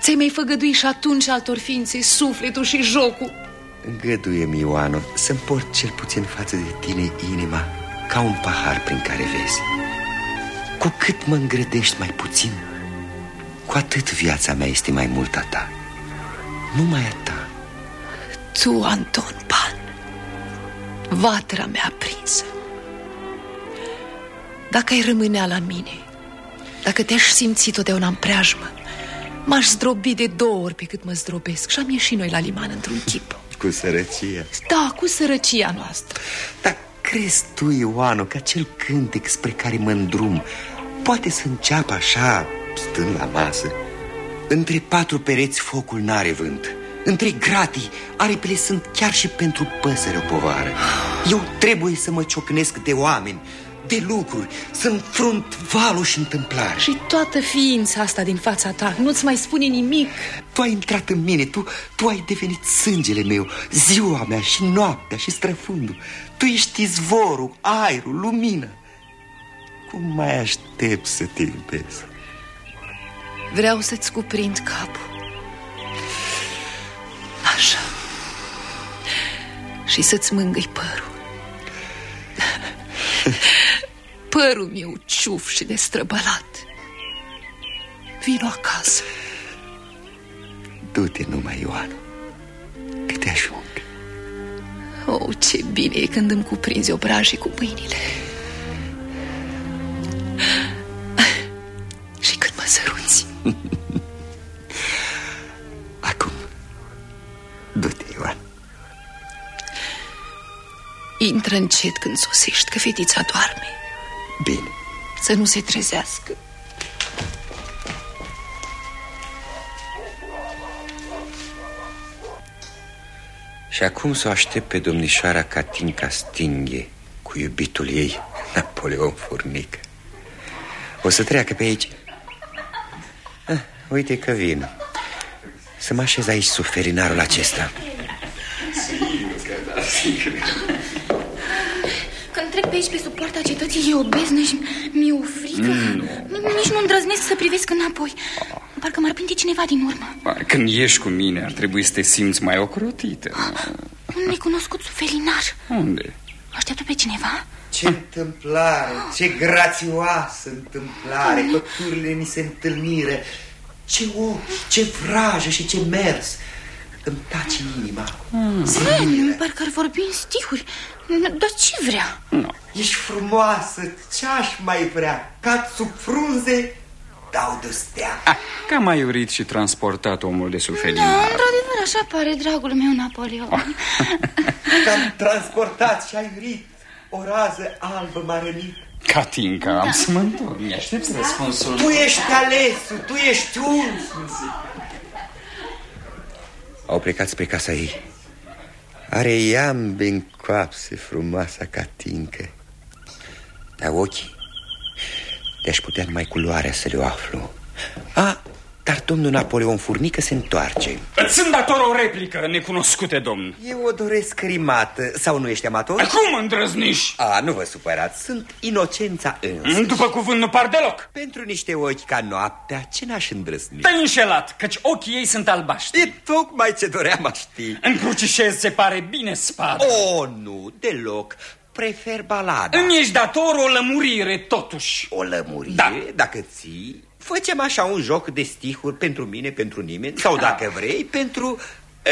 Ți-ai mai făgădui și atunci altor ființe sufletul și jocul? Îngăduie-mi, Ioano, să-mi port cel puțin față de tine inima ca un pahar prin care vezi. Cu cât mă îngrădești mai puțin, cu atât viața mea este mai mult a ta. Numai a ta. Tu, Anton Pan Vatra mea aprinsă Dacă ai rămânea la mine Dacă te-aș simți totdeauna în preajmă M-aș zdrobi de două ori pe cât mă zdrobesc Și am ieșit noi la liman într-un chip. Cu sărăcia Da, cu sărăcia noastră. Dar crezi tu, Ioanu, că acel cântec spre care mă îndrum Poate să înceapă așa stând la masă Între patru pereți focul n-are vânt. Între gratii, aripile sunt chiar și pentru păsări o povară. Eu trebuie să mă ciocnesc de oameni de lucruri, să înfrunt valul și întâmplare. Și toată ființa asta din fața ta nu-ți mai spune nimic. Tu ai intrat în mine, tu, tu ai devenit sângele meu Ziua mea și noaptea și străfundul. Tu ești izvorul, aerul, lumină Cum mai aștept să te iubesc? Vreau să-ți cuprind capul. Așa. Și să-ți mângâi părul. Părul meu ciuf și destrăbălat. Vino acasă. Du-te numai, Ioanu Că te ajung. Oh, ce bine e când îmi cuprinzi obrajii cu mâinile. Și când mă săruți Acum, du-te, Ioan. Intră încet când sosești, că fetița doarme. Bine. Să nu se trezească. Și acum să o aștept pe domnișoara Catinca Stinghe Cu iubitul ei, Napoleon Furnică O să treacă pe aici ah, Uite că vin. Să mă așez aici sub ferinarul acesta. Când trec pe aici pe sub poarta cetății E o beznă și mi-e o frică. Mm. Nici nu îndrăznesc să privesc înapoi. Parcă m-ar prinde cineva din urmă. Ba, Când ești cu mine ar trebui să te simți mai ocrotită. Un necunoscut sub felinar Unde? Așteaptă pe cineva? Ce întâmplare, ce grațioasă întâmplare Păturile mi se întâlniră Ce ochi, ce vrajă și ce mers. Îmi taci inima Mm. Parcă ar vorbi în stihuri. Dar ce vrea? No. Ești frumoasă, ce-aș mai vrea? Ca sub frunze dau de stea. Ah, Cam ai urit și transportat omul de sub Da, felinar într-adevăr, așa pare dragul meu Napoleon. Te-am transportat și ai urit O rază albă m-a rănit Catinca, am să mă întorc Mi-aștept răspunsul. Tu ești alesul, tu ești uns Au plecat spre casa ei. Are iambe în coapse frumoasa Catincă. Dar ochii De-aș putea numai culoarea să le aflu. A, dar domnul Napoleon Furnică se întoarce. Îți sunt dator o replică, necunoscute domn. Eu o doresc rimată. Sau nu ești amator? Cum îndrăzniși? A, nu vă supărați, sunt inocența însă După cuvânt nu par deloc. Pentru niște ochi ca noaptea, ce n-aș îndrăzni? Te-ai înșelat, căci ochii ei sunt albaștri. E tocmai ce doream a ști. Încrucișez se pare bine spada O, nu, deloc. Prefer balada. Îmi ești dator o lămurire, totuși. O lămurire? Da. Dacă ții, facem așa un joc de stihuri pentru mine, pentru nimeni Sau dacă vrei, pentru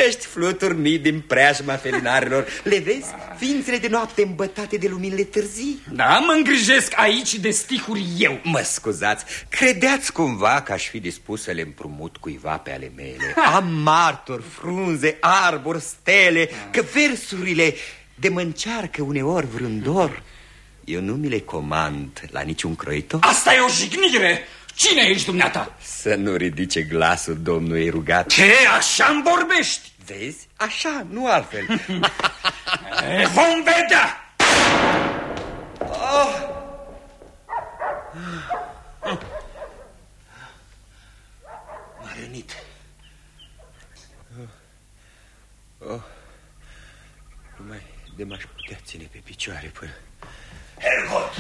Ești fluturi mii din preajma felinarilor. Le vezi? Ființele de noapte îmbătate de luminile târzii? Da, mă îngrijesc aici de stihuri eu. Mă scuzați, credeați cumva că aș fi dispus să le împrumut cuiva pe ale mele? Am martori, frunze, arbori, stele Că versurile de mă încearcă uneori vrândor Eu nu mi le comand la niciun croitor. Asta e o jignire Cine ești dumneata? Să nu ridice glasul, domnul ei rugat Ce, așa-mi vorbești? Vezi? Așa, nu altfel E, Vom vedea oh. M-a rănit oh. Oh. Nu mai de m-aș putea ține pe picioare până... Hergot!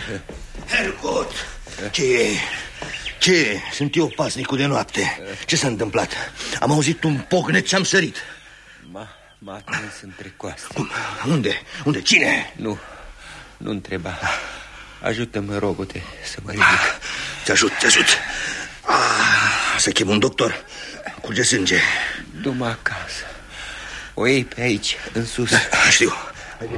Hergot! Ce e? Ce e? Sunt eu pasnicul de noapte. Ce s-a întâmplat? Am auzit un pocnet și am sărit. M-a, m-a atins între coaste. Cum? Unde? Unde? Cine? Nu, nu întreba. Ajută-mă, rogote, să mă ridic. Ah, Te ajut, te ajut. Ah, să chem un doctor. Curge sânge. Du-mă acasă. O iei pe aici, în sus. Da, știu. Uite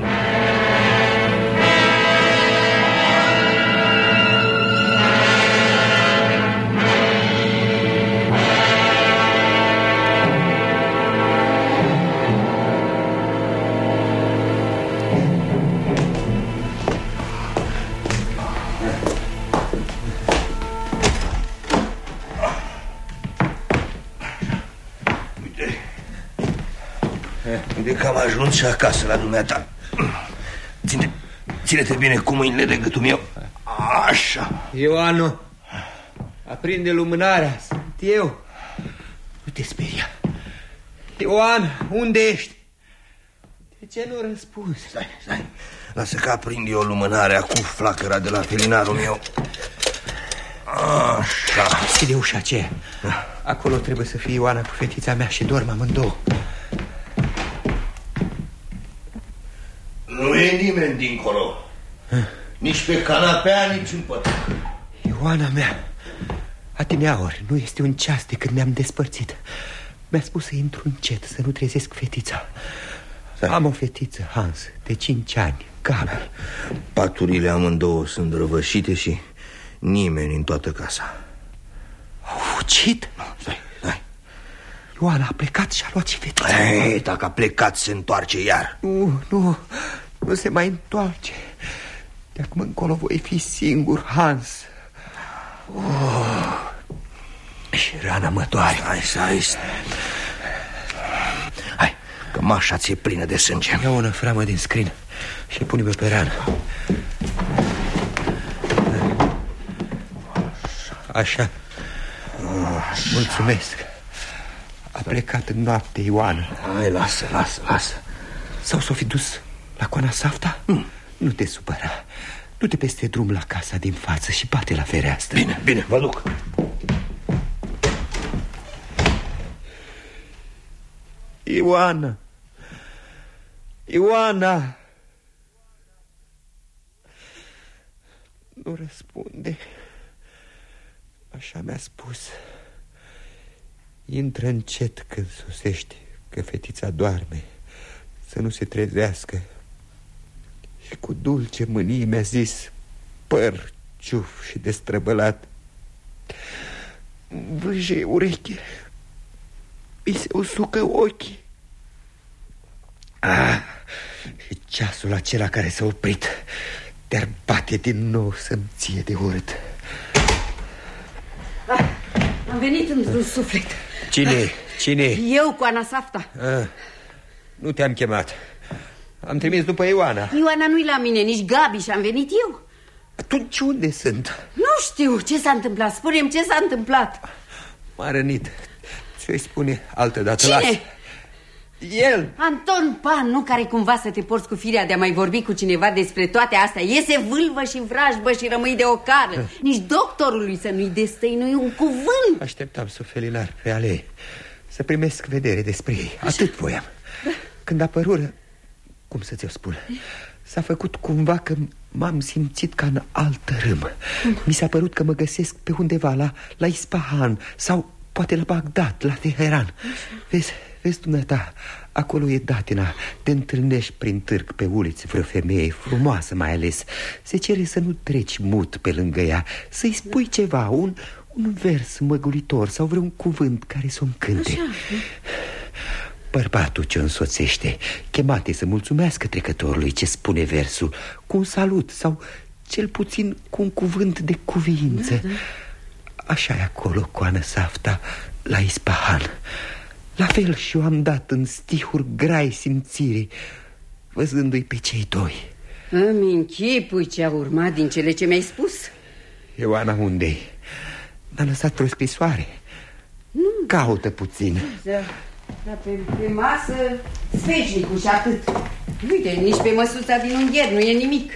și acasă la dumneata. Ține, ține-te bine cu mâinile de gâtul meu. Așa. Ioanu, aprinde lumânarea, sunt eu. Nu te speria. Ioan, unde ești? De ce nu răspunzi? Stai, stai. Lasă că aprind eu lumânarea cu flacăra de la felinarul meu. Așa. Deschide ușa aceea. Acolo trebuie să fie Ioana cu fetița mea și dorm amândouă. Nu e nimeni dincolo. Nici pe canapea, nici în pătrac. Ioana mea, Atineaori, nu este un ceas de când ne-am despărțit. Mi-a spus să intru încet, să nu trezesc fetița. Am o fetiță, Hans, de cinci ani, Gabi. Paturile amândouă sunt răvășite și nimeni în toată casa. Au fugit? Nu, stai, stai. Ioana a plecat și a luat și fetița. Ei, dacă a plecat, se întoarce iar. Nu, nu, nu se mai întoarce. De acum încolo voi fi singur, Hans. Oh. Și rana mă doare. Hai, stai. Hai, Cămașa ți-e plină de sânge Ia o năframă din scrin și pune pe peran Așa Mulțumesc A plecat în noapte Ioana Hai, lasă, lasă, lasă Sau s-o fi dus la coana Safta? Hmm. Nu te supăra. Du-te peste drum la casa din față și bate la fereastră. Bine, bine, vă duc. Ioana! Ioana! Nu răspunde. Așa mi-a spus. Intră încet când sosești Că fetița doarme Să nu se trezească Și cu dulce mânie mi-a zis Păr ciuf și destrăbălat Vâje ureche Mi se usucă ochii. Ah, și ceasul acela care s-a oprit Te-ar bate din nou să-mi ție de urât. Ah, Am venit într-un suflet. Cine? Cine? Eu cu Ana Safta ah, Nu te-am chemat Am trimis după Ioana. Ioana nu-i la mine, nici Gabi și am venit eu. Atunci unde sunt? Nu știu ce s-a întâmplat, spune ce s-a întâmplat. M-a rănit. Ți-o spune altă dată? Cine? Las. El. Anton Pan, nu care cumva să te porți cu firea de a mai vorbi cu cineva despre toate astea. Iese vâlvă și vrajbă și rămâi de ocară Nici doctorului să nu-i destăinui un cuvânt. Așteptam să felinar pe alei Să primesc vedere despre ei. Atât voiam. Când apărură, cum să ți-o spun? S-a făcut cumva că m-am simțit ca în altă râm Mi s-a părut că mă găsesc pe undeva la, la Ispahan Sau poate la Bagdad, la Teheran. Vezi, vezi dumneata, acolo e datina. Te întâlnești prin târg pe uliți vreo femeie frumoasă mai ales. Se cere să nu treci mut pe lângă ea Să-i spui ceva, un, un vers măgulitor sau vreun cuvânt care să o încânte. Așa. Bărbatul ce însoțește Chemate să mulțumească trecătorului ce spune versul Cu un salut sau cel puțin cu un cuvânt de cuvință. Da, da. Așa e acolo cu Ana Safta la Ispahan. La fel și eu am dat în stihuri grai simțirii Văzându-i pe cei doi. Îmi închipui ce a urmat din cele ce mi-ai spus. Ioana unde-i? M-a lăsat o scrisoare? Nu. Caută puțin. Da. Da, pe, pe masă sfeșnicul și atât Uite, nici pe măsuța din ungher nu e nimic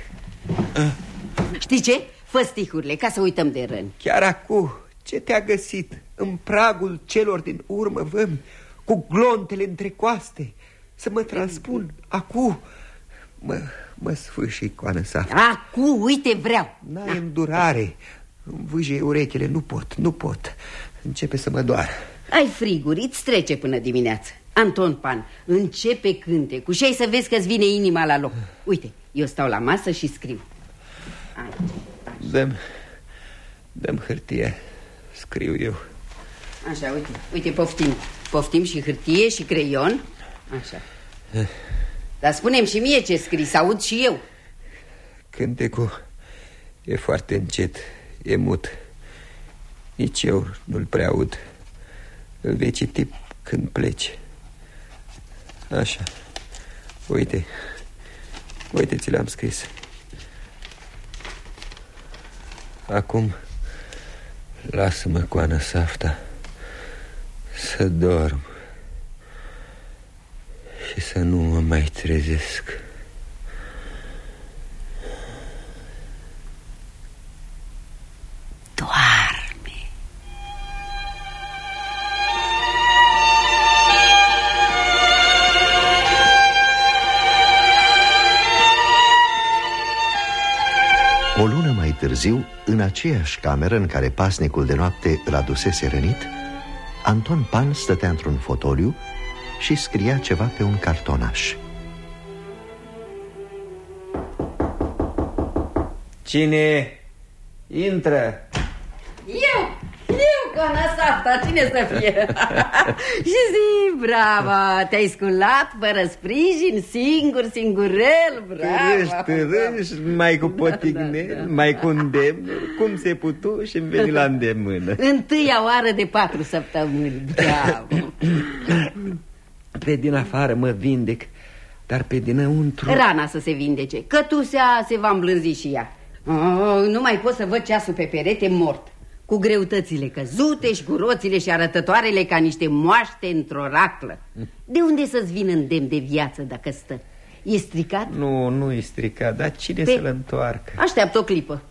A. Știi ce? Fă stihurile ca să uităm de răni Chiar acum, ce te-a găsit? În pragul celor din urmă vămi Cu glontele între coaste Să mă transpun acum Mă, mă sfârși coană sa Acu, uite, vreau N-ai da. îndurare Îmi vâje urechile, nu pot, nu pot Începe să mă doară ai friguri, îți trece până dimineață. Anton Pan, începe cântecul Și ai să vezi că-ți vine inima la loc. Uite, eu stau la masă și scriu. Dăm, dăm hârtie Scriu eu. Așa, uite, uite, poftim. Poftim și hârtie și creion. Așa. Dar spunem și mie ce scrii, să aud și eu. Cântecul e foarte încet E mut. Nici eu nu-l prea aud îl vei citi când pleci. Așa. Uite. Uite, ți l-am scris. Acum Lasă-mă, coană safta Să dorm Și să nu mă mai trezesc. Doarme O lună mai târziu, în aceeași cameră în care pasnicul de noapte îl adusese rănit, Anton Pan stătea într-un fotoliu și scria ceva pe un cartonaș. Cine intră? Eu, eu, Coana Safta, cine să fie? și zi, bravo, te-ai sculat fără sprijin, singur, singurel, bravo Târâși, târâși, mai cu potignel, da, da, da. mai cu îndemnuri Cum se putu și îmi veni la îndemână Întâia oară de patru săptămâni, bravo pe din afară mă vindec, dar pe dinăuntru... Rana să se vindece, cătusea se va îmblânzi și ea. Oh, nu mai pot să văd ceasul pe perete mort cu greutățile căzute și cu roțile și arătătoarele ca niște moaște într-o raclă. De unde să-ți vină îndemn de viață dacă stă? E stricat? Nu, nu e stricat, dar cine Pe- să-l întoarcă? Așteaptă o clipă.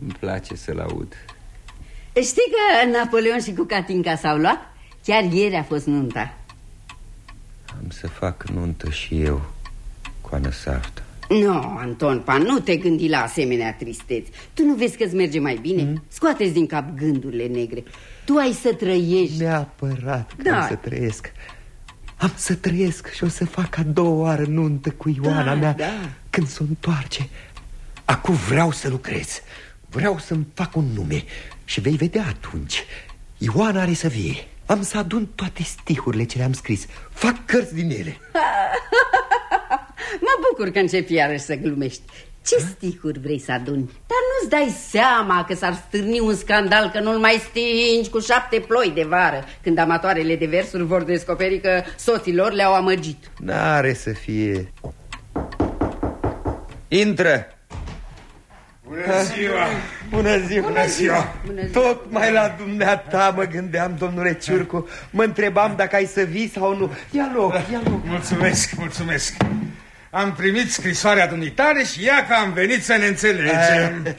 Îmi place să-l aud. Știi că Napoleon și cu Catinca s-au luat? Chiar ieri a fost nunta. Am să fac nuntă și eu, coană saftă. Nu, Anton Pan, nu te gândi la asemenea tristeți Tu nu vezi că-ți merge mai bine? Mm? Scoateți din cap gândurile negre Tu ai să trăiești Neapărat că Da. am să trăiesc. Am să trăiesc și o să fac a doua oară nuntă cu Ioana Da, mea da. când se întoarce. Acum vreau să lucrez. Vreau să-mi fac un nume și vei vedea atunci. Ioana are să vie. Am să adun toate stihurile ce le-am scris. Fac cărți din ele. Mă bucur că începi iarăși să glumești Ce sticuri vrei să aduni? Dar nu-ți dai seama că s-ar stârni un scandal Că nu-l mai stingi cu șapte ploi de vară Când amatoarele de versuri vor descoperi că soții lor le-au amăgit N-are să fie. Intră. Bună ziua! Bună ziua! Bună ziua! Tocmai la dumneata mă gândeam, domnule Ciurcu Mă întrebam dacă ai să vii sau nu Ia loc, ia loc Mulțumesc, mulțumesc. Am primit scrisoarea dumitare și ia că am venit să ne înțelegem.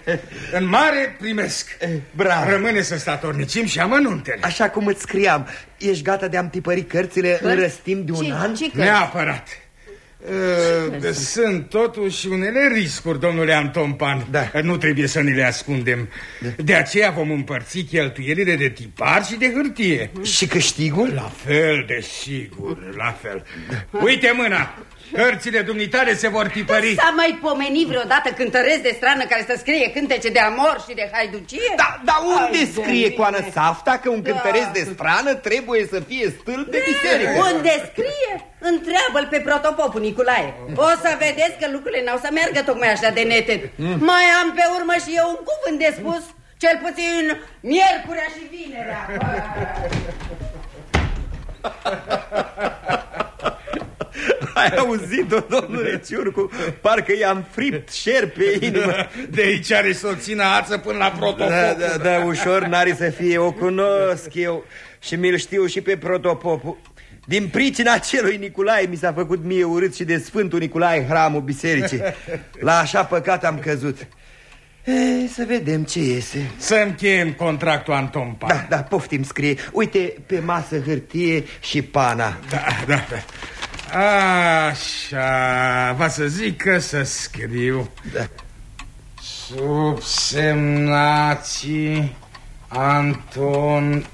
În mare primesc. Bravo. Rămâne să statornicim și amănuntele. Așa cum îți scriam Ești gata de a-mi tipări cărțile în răstim de un an? Neapărat. Uh, Sunt totuși unele riscuri, domnule Anton Pan. Da. Nu trebuie să ni le ascundem. De aceea vom împărți cheltuielile de tipar și de hârtie. Și câștigul? La fel, desigur, la fel. Uite mâna! Cărțile dumnitare se vor tipări. S-a mai pomenit vreodată cântăresc de strană care să scrie cântece de amor și de haiducie? Da, dar unde Ai, scrie domnule. coană safta că un Da. cântăresc de strană trebuie să fie stâlp de biserică? Unde scrie? Întreabă-l pe protopopul Nicolae O să vedeți că lucrurile n-au să meargă tocmai așa de neted Mm. Mai am pe urmă și eu un cuvânt de spus Cel puțin miercurea și vinerea Ai auzit-o, domnule Ciurcu? Parcă i-am fript șer pe inimă De aici are să o țină ață până la protopop. Da, da, da, ușor n-are să fie, o cunosc eu și mi-l știu și pe protopopul. Din pricina acelui Nicolae mi s-a făcut mie urât și de Sfântul Nicolae hramul bisericii. La așa păcat am căzut. E, să vedem ce iese. Să încheiem contractul Anton Pan. Da, da, poftim scrie. Uite, pe masă hârtie și pana. Da, da, da. Așa, va să zic că să scriu. Da. Subsemnații Anton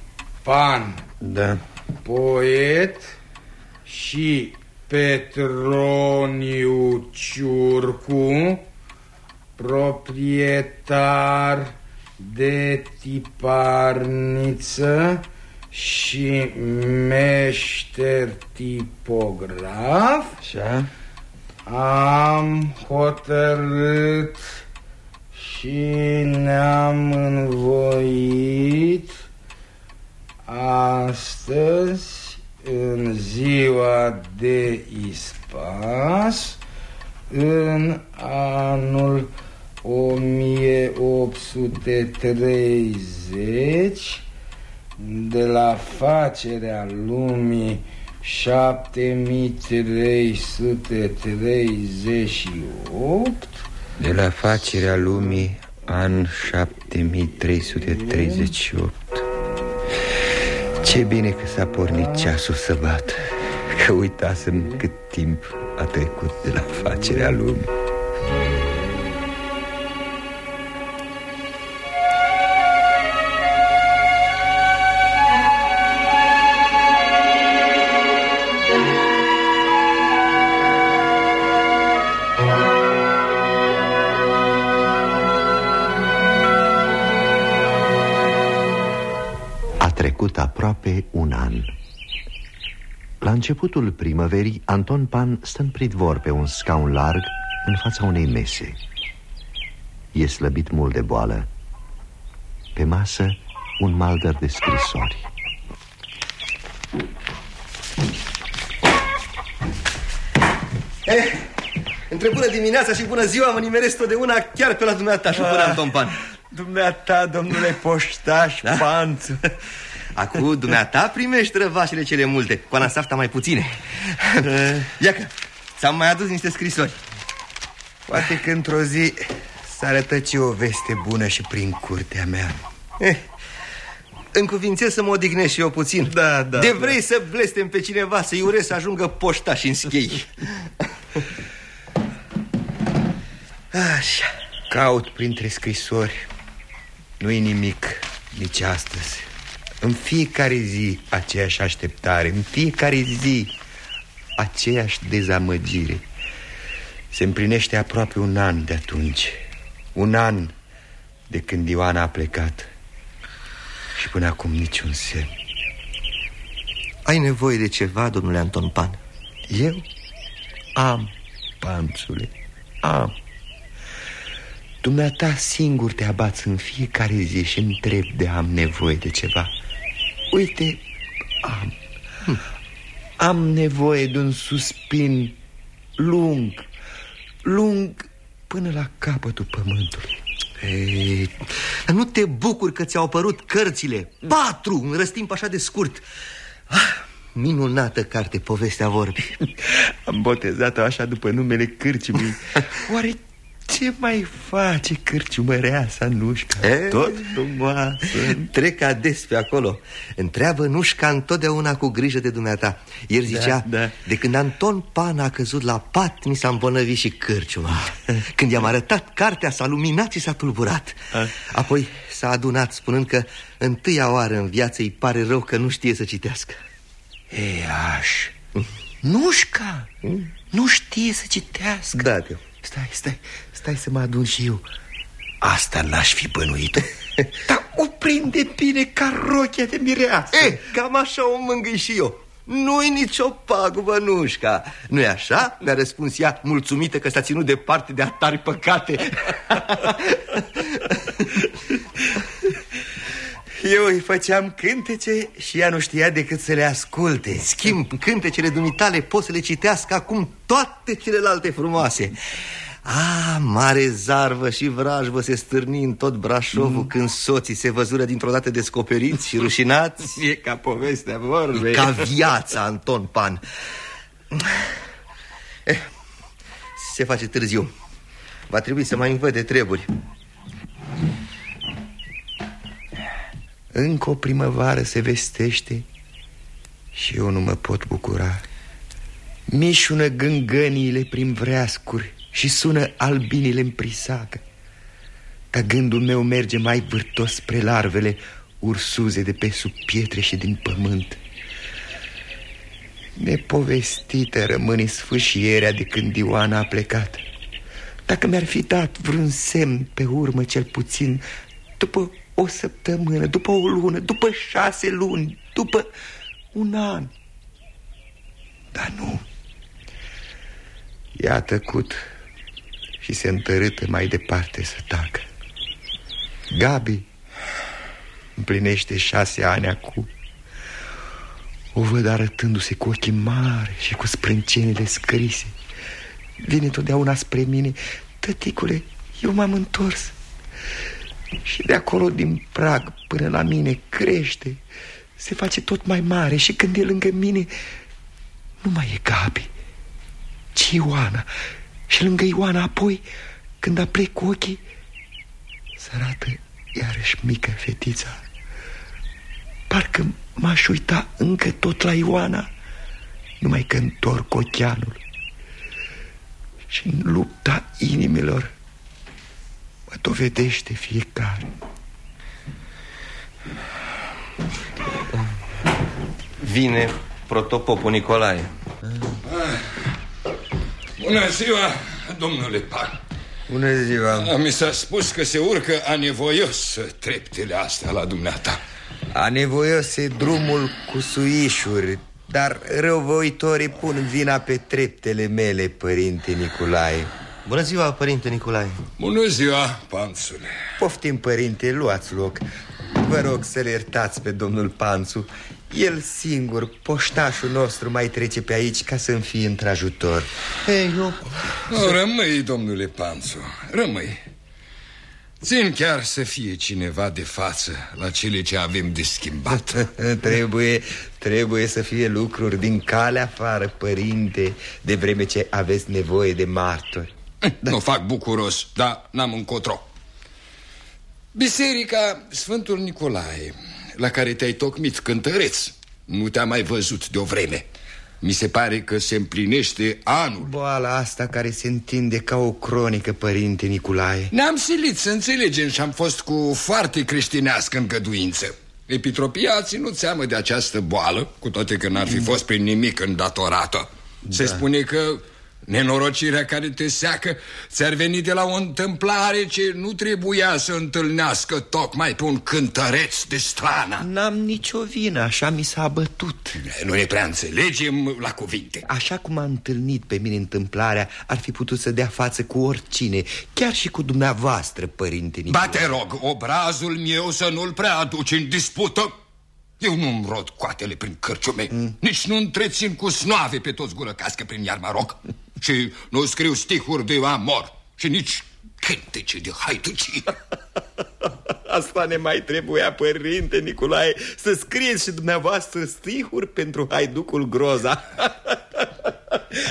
Pan. Da. Poet și Petroniu Ciurcu, proprietar de tiparniță și meșter tipograf. Așa. Am hotărât și ne-am învoit astăzi, în ziua de ispas, în anul 1830, de la facerea lumii 7338 De la facerea lumii, an 7338. Ce bine că s-a pornit ceasul să bată, că uitasem cât timp a trecut de la facerea lumii. Începutul primăverii, Anton Pan stă în pridvor pe un scaun larg în fața unei mese. E slăbit mult de boală. Pe masă un maldăr de scrisori. Eh, între bună dimineața și bună ziua mă nimeresc totdeauna chiar pe la dumneata. Și până Anton Pan. Dumneata, domnule poștaș, da? panț Acum dumneata primești răvașele cele multe. Cu anasafta mai puține. Iacă, ți-am mai adus niște scrisori. Poate că într-o zi să arătăci o veste bună și prin curtea mea. Eh, Încuvințez să mă odihnesc și eu puțin. Da, da De vrei da. să blestem pe cineva Să-i urez să ajungă poștași în schei. Așa. Caut printre scrisori. Nu-i nimic nici astăzi În fiecare zi aceeași așteptare În fiecare zi aceeași dezamăgire. Se împlinește aproape un an de atunci. Un an de când Ioana a plecat. Și până acum niciun semn. Ai nevoie de ceva, domnule Anton Pan? Eu? Am, panțule, am. Dumneata singur te abați în fiecare zi și întreb de am nevoie de ceva Uite, am hm. Am nevoie de un suspin lung Lung până la capătul pământului. Ei, Nu te bucur că ți-au apărut cărțile. Patru în răstimp așa de scurt. Ah, Minunată carte, povestea vorbii. Am botezat-o așa după numele cârciumii. Oare ce mai face cârciumăreasa Nușca? E? Tot frumoasă. Trec ades pe acolo. Întreabă Nușca întotdeauna cu grijă de dumneata. Ieri da, zicea da, da. De când Anton Pan a căzut la pat Mi s-a îmbolnăvit și cârciuma. Când i-am arătat cartea S-a luminat și s-a tulburat. Apoi s-a adunat spunând că Întâia oară în viață îi pare rău Că nu știe să citească. E aș. Nușca? Mm? Nu știe să citească? Da, Teo. Stai, stai, stai să mă adun și eu. Asta n-aș fi bănuit. Dar o prinde bine ca rochia de mireasă. E, Cam așa o mângâi și eu. Nu-i nicio pagubă, Nușca. Nu-i așa? Mi-a răspuns ea, mulțumită că s-a ținut departe de atari păcate. Eu îi făceam cântece și ea nu știa decât să le asculte. Schimb, cântecele dumitale pot să le citească acum toate celelalte frumoase Ah, mare zarvă și vrajvă se stârni în tot Brașovul mm. Când soții se văzură dintr-o dată descoperiți și rușinați? E ca povestea vorbe E ca viața, Anton Pan. Eh, Se face târziu. Va trebui să mai învăț de treburi. Încă o primăvară se vestește și eu nu mă pot bucura. Mișună gângăniile prin vreascuri și sună albinile în prisacă Dar gândul meu merge mai vârtos spre larvele ursuze de pe sub pietre și din pământ Nepovestită rămâne sfâșierea de când Ioana a plecat Dacă mi-ar fi dat vreun semn pe urmă cel puțin După o săptămână, după o lună, după șase luni, după un an. Dar nu. I-a tăcut și se întărâtă mai departe să tacă. Gabi împlinește șase ani acum. O văd arătându-se cu ochii mari și cu sprâncenile scrise. Vine totdeauna spre mine. Tăticule, eu m-am întors. Și de acolo din prag până la mine crește Se face tot mai mare și când e lângă mine Nu mai e Gabi Ci Ioana Și lângă Ioana apoi Când aplec cu ochii Se arată iarăși mică fetița. Parcă m-aș uita încă tot la Ioana Numai că întorc ochianul Și în lupta inimilor Mă dovedește fiecare. Vine protopopul Nicolae Bună ziua, domnule Pan. Bună ziua. Mi s-a spus că se urcă anevoios treptele astea la dumneata. Anevoios e drumul cu suișuri Dar răuvoitorii pun vina pe treptele mele, părinte Nicolae. Bună ziua, părinte Nicolae. Bună ziua, panțule. Poftim, părinte, luați loc. Vă rog să-l iertați pe domnul Panțu El singur, poștașul nostru, mai trece pe aici ca să-mi fie într-ajutor. Ei, eu... No, rămâi, domnule Panțu, rămâi. Țin chiar să fie cineva de față la cele ce avem de schimbat. Trebuie, trebuie să fie lucruri din calea afară, părinte De vreme ce aveți nevoie de martori. Da. Nu fac bucuros, dar n-am încotro. Biserica Sfântul Nicolae La care te-ai tocmit cântăreț. Nu te-a mai văzut de o vreme. Mi se pare că se împlinește anul. Boala asta care se întinde ca o cronică, părinte Nicolae. Ne-am silit să înțelegem și am fost cu foarte creștinească îngăduință. Epitropia a ținut seamă de această boală Cu toate că n-ar fi fost prin nimic îndatorată. Se da. spune că Nenorocirea care te seacă ți-ar veni de la o întâmplare ce nu trebuia să întâlnească tocmai pe un cântăreț de strană N-am nicio vină, așa mi s-a bătut Nu ne prea înțelegem la cuvinte. Așa cum a întâlnit pe mine întâmplarea Ar fi putut să dea față cu oricine Chiar și cu dumneavoastră, părinte Nicolae Ba te rog, obrazul meu să nu-l prea aduci în dispută eu nu-mi rod coatele prin cărciume mm. Nici nu întrețin cu snoave pe toți gură cască prin iar Maroc Și nu scriu stihuri de amor. Și nici cântece de haituci Asta ne mai trebuia, părinte Nicolae Să scrieți și dumneavoastră stihuri pentru haiducul Groza.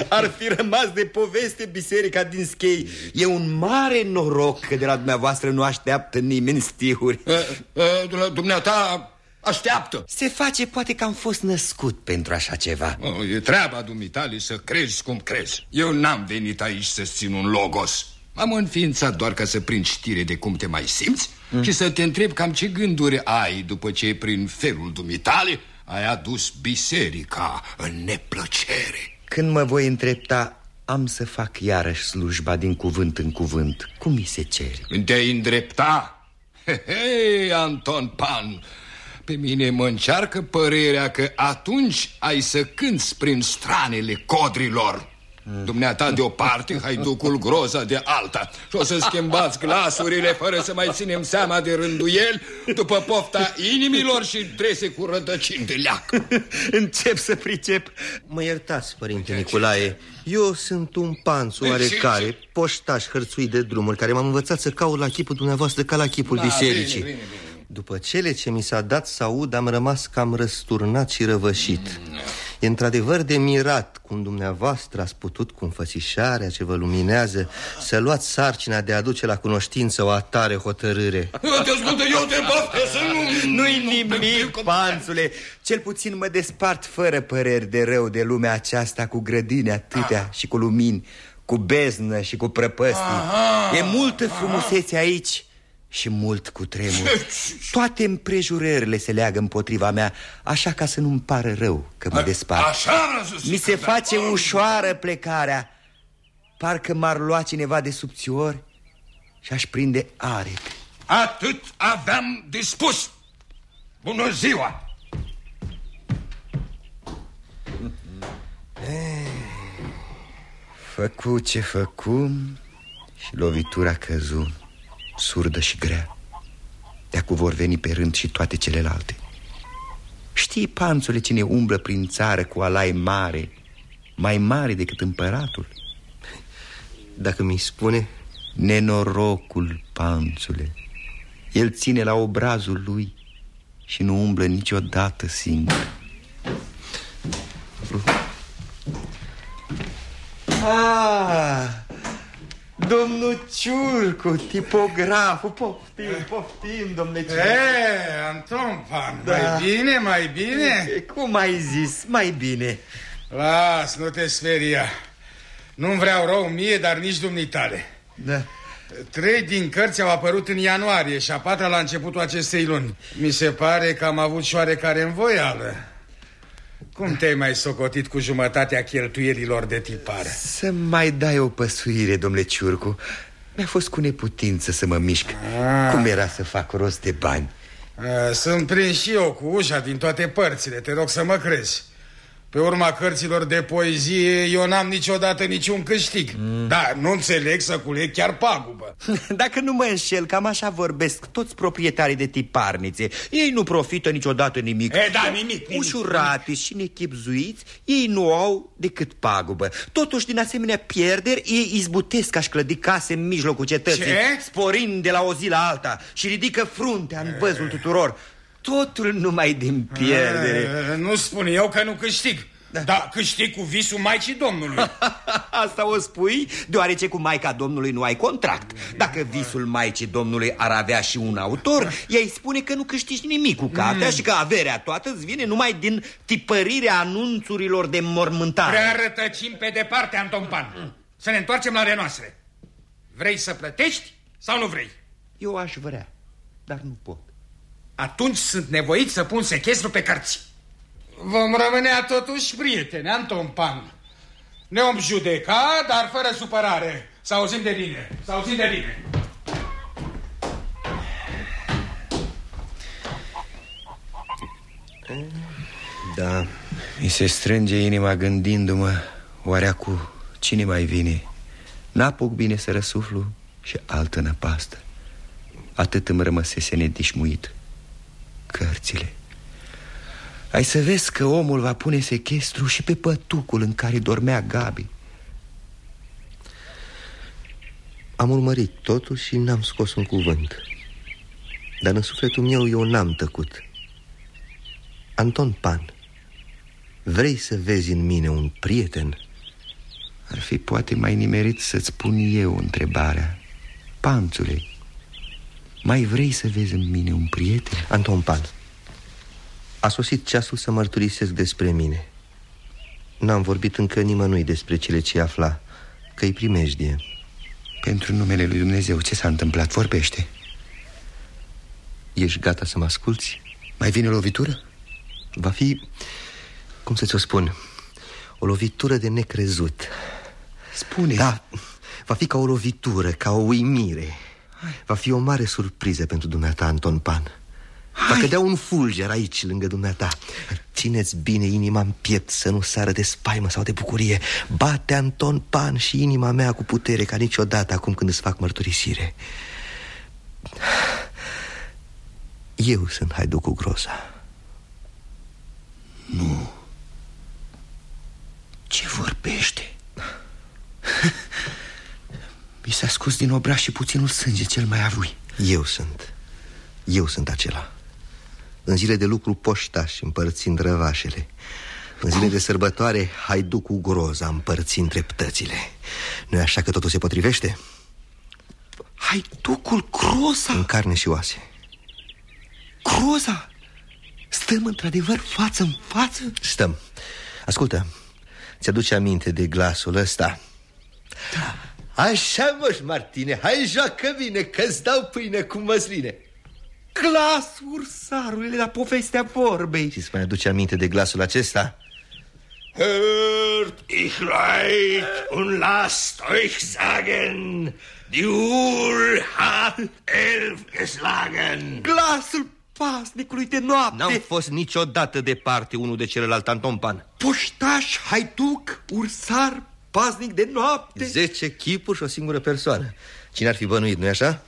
Ar fi rămas de poveste biserica din schei. E un mare noroc că de la dumneavoastră nu așteaptă nimeni stihuri. Dumneata Așteaptă. Se face poate că am fost născut pentru așa ceva. Oh, E treaba dumitale să crezi cum crezi. Eu n-am venit aici să țin un logos. Am înființat doar ca să prind știre de cum te mai simți mm. Și să te întreb cam ce gânduri ai După ce prin felul dumitale ai adus biserica în neplăcere. Când mă voi întrepta am să fac iarăși slujba din cuvânt în cuvânt. Cum mi se cere? Când te-ai îndrepta? Hei, he, Anton Pan pe mine mă încearcă părerea că atunci ai să cânți prin stranele codrilor. Dumneata de o parte, haiducul groza de alta. Și o să schimbați glasurile fără să mai ținem seama de rânduieli După pofta inimilor și trese cu rădăcini de leac. Încep să pricep. Mă iertați, părinte Nicolae. Eu sunt un panț oarecare, poștaș hărțuit de drumuri Care m-am învățat să caut la chipul dumneavoastră ca la chipul da, bisericii. bine, bine, bine. După cele ce mi s-a dat să aud, am rămas cam răsturnat și răvășit. E într-adevăr de mirat cum dumneavoastră ați putut cu înfățișarea ce vă luminează Să luați sarcina de a aduce la cunoștință o atare hotărâre. Eu te ascultă, eu te să nu... Nu-i nimic, panțule. Cel puțin mă despart fără păreri de rău de lumea aceasta Cu grădini atâtea și cu lumini Cu beznă și cu prăpăstii. E multă frumusețe aici și mult cu tremur. Toate împrejurările se leagă împotriva mea Așa ca să nu-mi pară rău că mă despart. Așa Mi se face ușoară plecarea. Parcă m-ar lua cineva de subțiori Și aș prinde arepi Atât aveam de spus. Bună ziua! Făcu ce făcum Și lovitura căzu surdă și grea. De-acu vor veni pe rând și toate celelalte. Știi, panțule, cine umblă prin țară cu alai mare Mai mare decât împăratul? Dacă mi spune? Nenorocul, panțule. El ține la obrazul lui Și nu umblă niciodată singur. Ah, Domnul Ciurcu, tipograful, poftim, poftim, domnule Ciurcu E, Anton Pan, da. mai bine, mai bine? Cum ai zis, mai bine. Las, nu te speria Nu-mi vreau rău mie, dar nici dumnitale Da. Trei din cărți au apărut în ianuarie și a patra la începutul acestei luni. Mi se pare că am avut și oarecare învoială cum te-ai mai socotit cu jumătatea cheltuielilor de tipar? Să mai dai o păsuire, domnule Ciurcu Mi-a fost cu neputință să mă mișc ah. Cum era să fac rost de bani? Ah, sunt prins și eu cu ușa din toate părțile, te rog să mă crezi Pe urma cărților de poezie eu n-am niciodată niciun câștig. Mm. Da, nu înțeleg să culeg chiar pagubă. Dacă nu mă înșel, cam așa vorbesc toți proprietarii de tiparnițe. Ei nu profită niciodată nimic. E, da, nimic, nimic Ușurate și nechipzuiți, ei nu au decât pagubă. Totuși, din asemenea pierderi, ei izbutesc aș clădi case în mijlocul cetății Ce? Sporind de la o zi la alta și ridică fruntea în văzul tuturor Totul numai din pierdere. E, Nu spun eu că nu câștig. Da. Dar câștig cu visul Maicii Domnului. Asta o spui deoarece cu Maica Domnului nu ai contract. Dacă visul Maicii Domnului ar avea și un autor Ea îi spune că nu câștigi nimic cu cartea mm. Și că averea toată îți vine numai din tipărirea anunțurilor de mormântare. Prea rătăcim pe departe, Anton Pan. Să ne întoarcem la ale noastre Vrei să plătești sau nu vrei? Eu aș vrea, dar nu pot Atunci sunt nevoit să pun sechestru pe cărți Vom rămânea totuși prieteni, Anton Pan. Ne om judeca, dar fără supărare. Să auzim de bine, să auzim de bine. Da, mi se strânge inima gândindu-mă Oare cu cine mai vine? N-apuc bine să răsuflu și altă năpastă Atât îmi rămăsese nedișmuit Cărțile. Ai să vezi că omul va pune sechestru și pe pătucul în care dormea Gabi. Am urmărit totul și n-am scos un cuvânt. Dar în sufletul meu eu n-am tăcut. Anton Pan Vrei să vezi în mine un prieten? Ar fi poate mai nimerit să-ți pun eu întrebarea. Panțule, mai vrei să vezi în mine un prieten? Anton Pan a sosit ceasul să mărturisesc despre mine N-am vorbit încă nimănui despre cele ce afla Că-i primejdie Pentru numele lui Dumnezeu, ce s-a întâmplat? Vorbește Ești gata să mă asculți? Mai vine o lovitură? Va fi, cum să ți-o spun O lovitură de necrezut Spune Da, va fi ca o lovitură, ca o uimire Hai. Va fi o mare surpriză pentru dumneata, Anton Pan. Va cădea un fulger aici, lângă dumneata. Țineți bine inima în piept Să nu sară de spaimă sau de bucurie. Bate Anton Pan și inima mea cu putere Ca niciodată acum când îți fac mărturisire. Eu sunt haiducul Groza. Nu. Ce vorbește? Mi s-a scos din obraz și puținul sânge cel mai avui Eu sunt Eu sunt acela în zile de lucru poștași împărțind răvașele În zile de sărbătoare haiducul groza împărțind dreptățile nu așa că totul se potrivește? Haiducul groza? În carne și oase Groza? Stăm într-adevăr față în față? Stăm Ascultă, ți-aduce aminte de glasul ăsta? Da Așa, moș, Martine, hai joacă bine Că-ți dau pâine cu măsline. Glas, ursarule, la povestea vorbei. Și-ți mai aduce aminte de glasul acesta? Hört ich leid und lasst euch sagen Die Uhr hat elf geschlagen Glasul pasnicului de noapte. N-am fost niciodată departe unul de celălalt Anton Pan. Poștaș, haiduc, ursar, pasnic de noapte. Zece chipuri și o singură persoană. Cine ar fi bănuit, nu-i așa?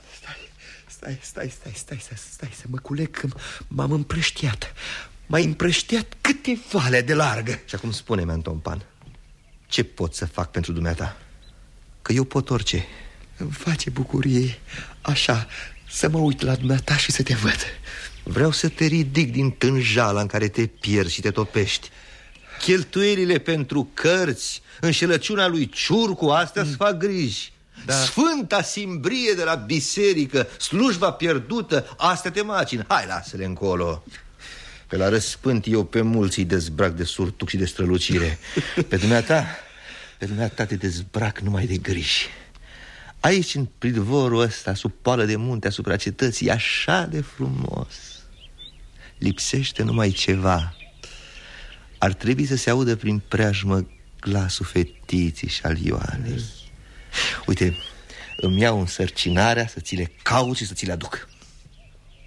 Stai, stai, stai, stai, stai, stai să mă culeg că m-am împrăștiat. M-ai împrăștiat câte vale de largă. Și acum spune-mi, Anton Pan Ce pot să fac pentru dumneata? Că eu pot orice. Îmi face bucurie așa Să mă uit la dumneata și să te văd. Vreau să te ridic din tânjala în care te pierzi și te topești Cheltuielile pentru cărți Înșelăciunea lui Ciurcu Astea mm. fac griji. Da. Sfânta simbrie de la biserică Slujba pierdută Astea te macină. Hai, lasă-le încolo. Pe la răspânt eu pe mulți îi dezbrac de surtuc și de strălucire. Pe dumneata Pe dumneata te dezbrac numai de griji. Aici, în pridvorul ăsta, sub poală de munte asupra cetății așa de frumos Lipsește numai ceva Ar trebui să se audă prin preajmă glasul fetiții și al Ioanei. Uite, îmi iau însărcinarea să ți le caut și să ți le aduc.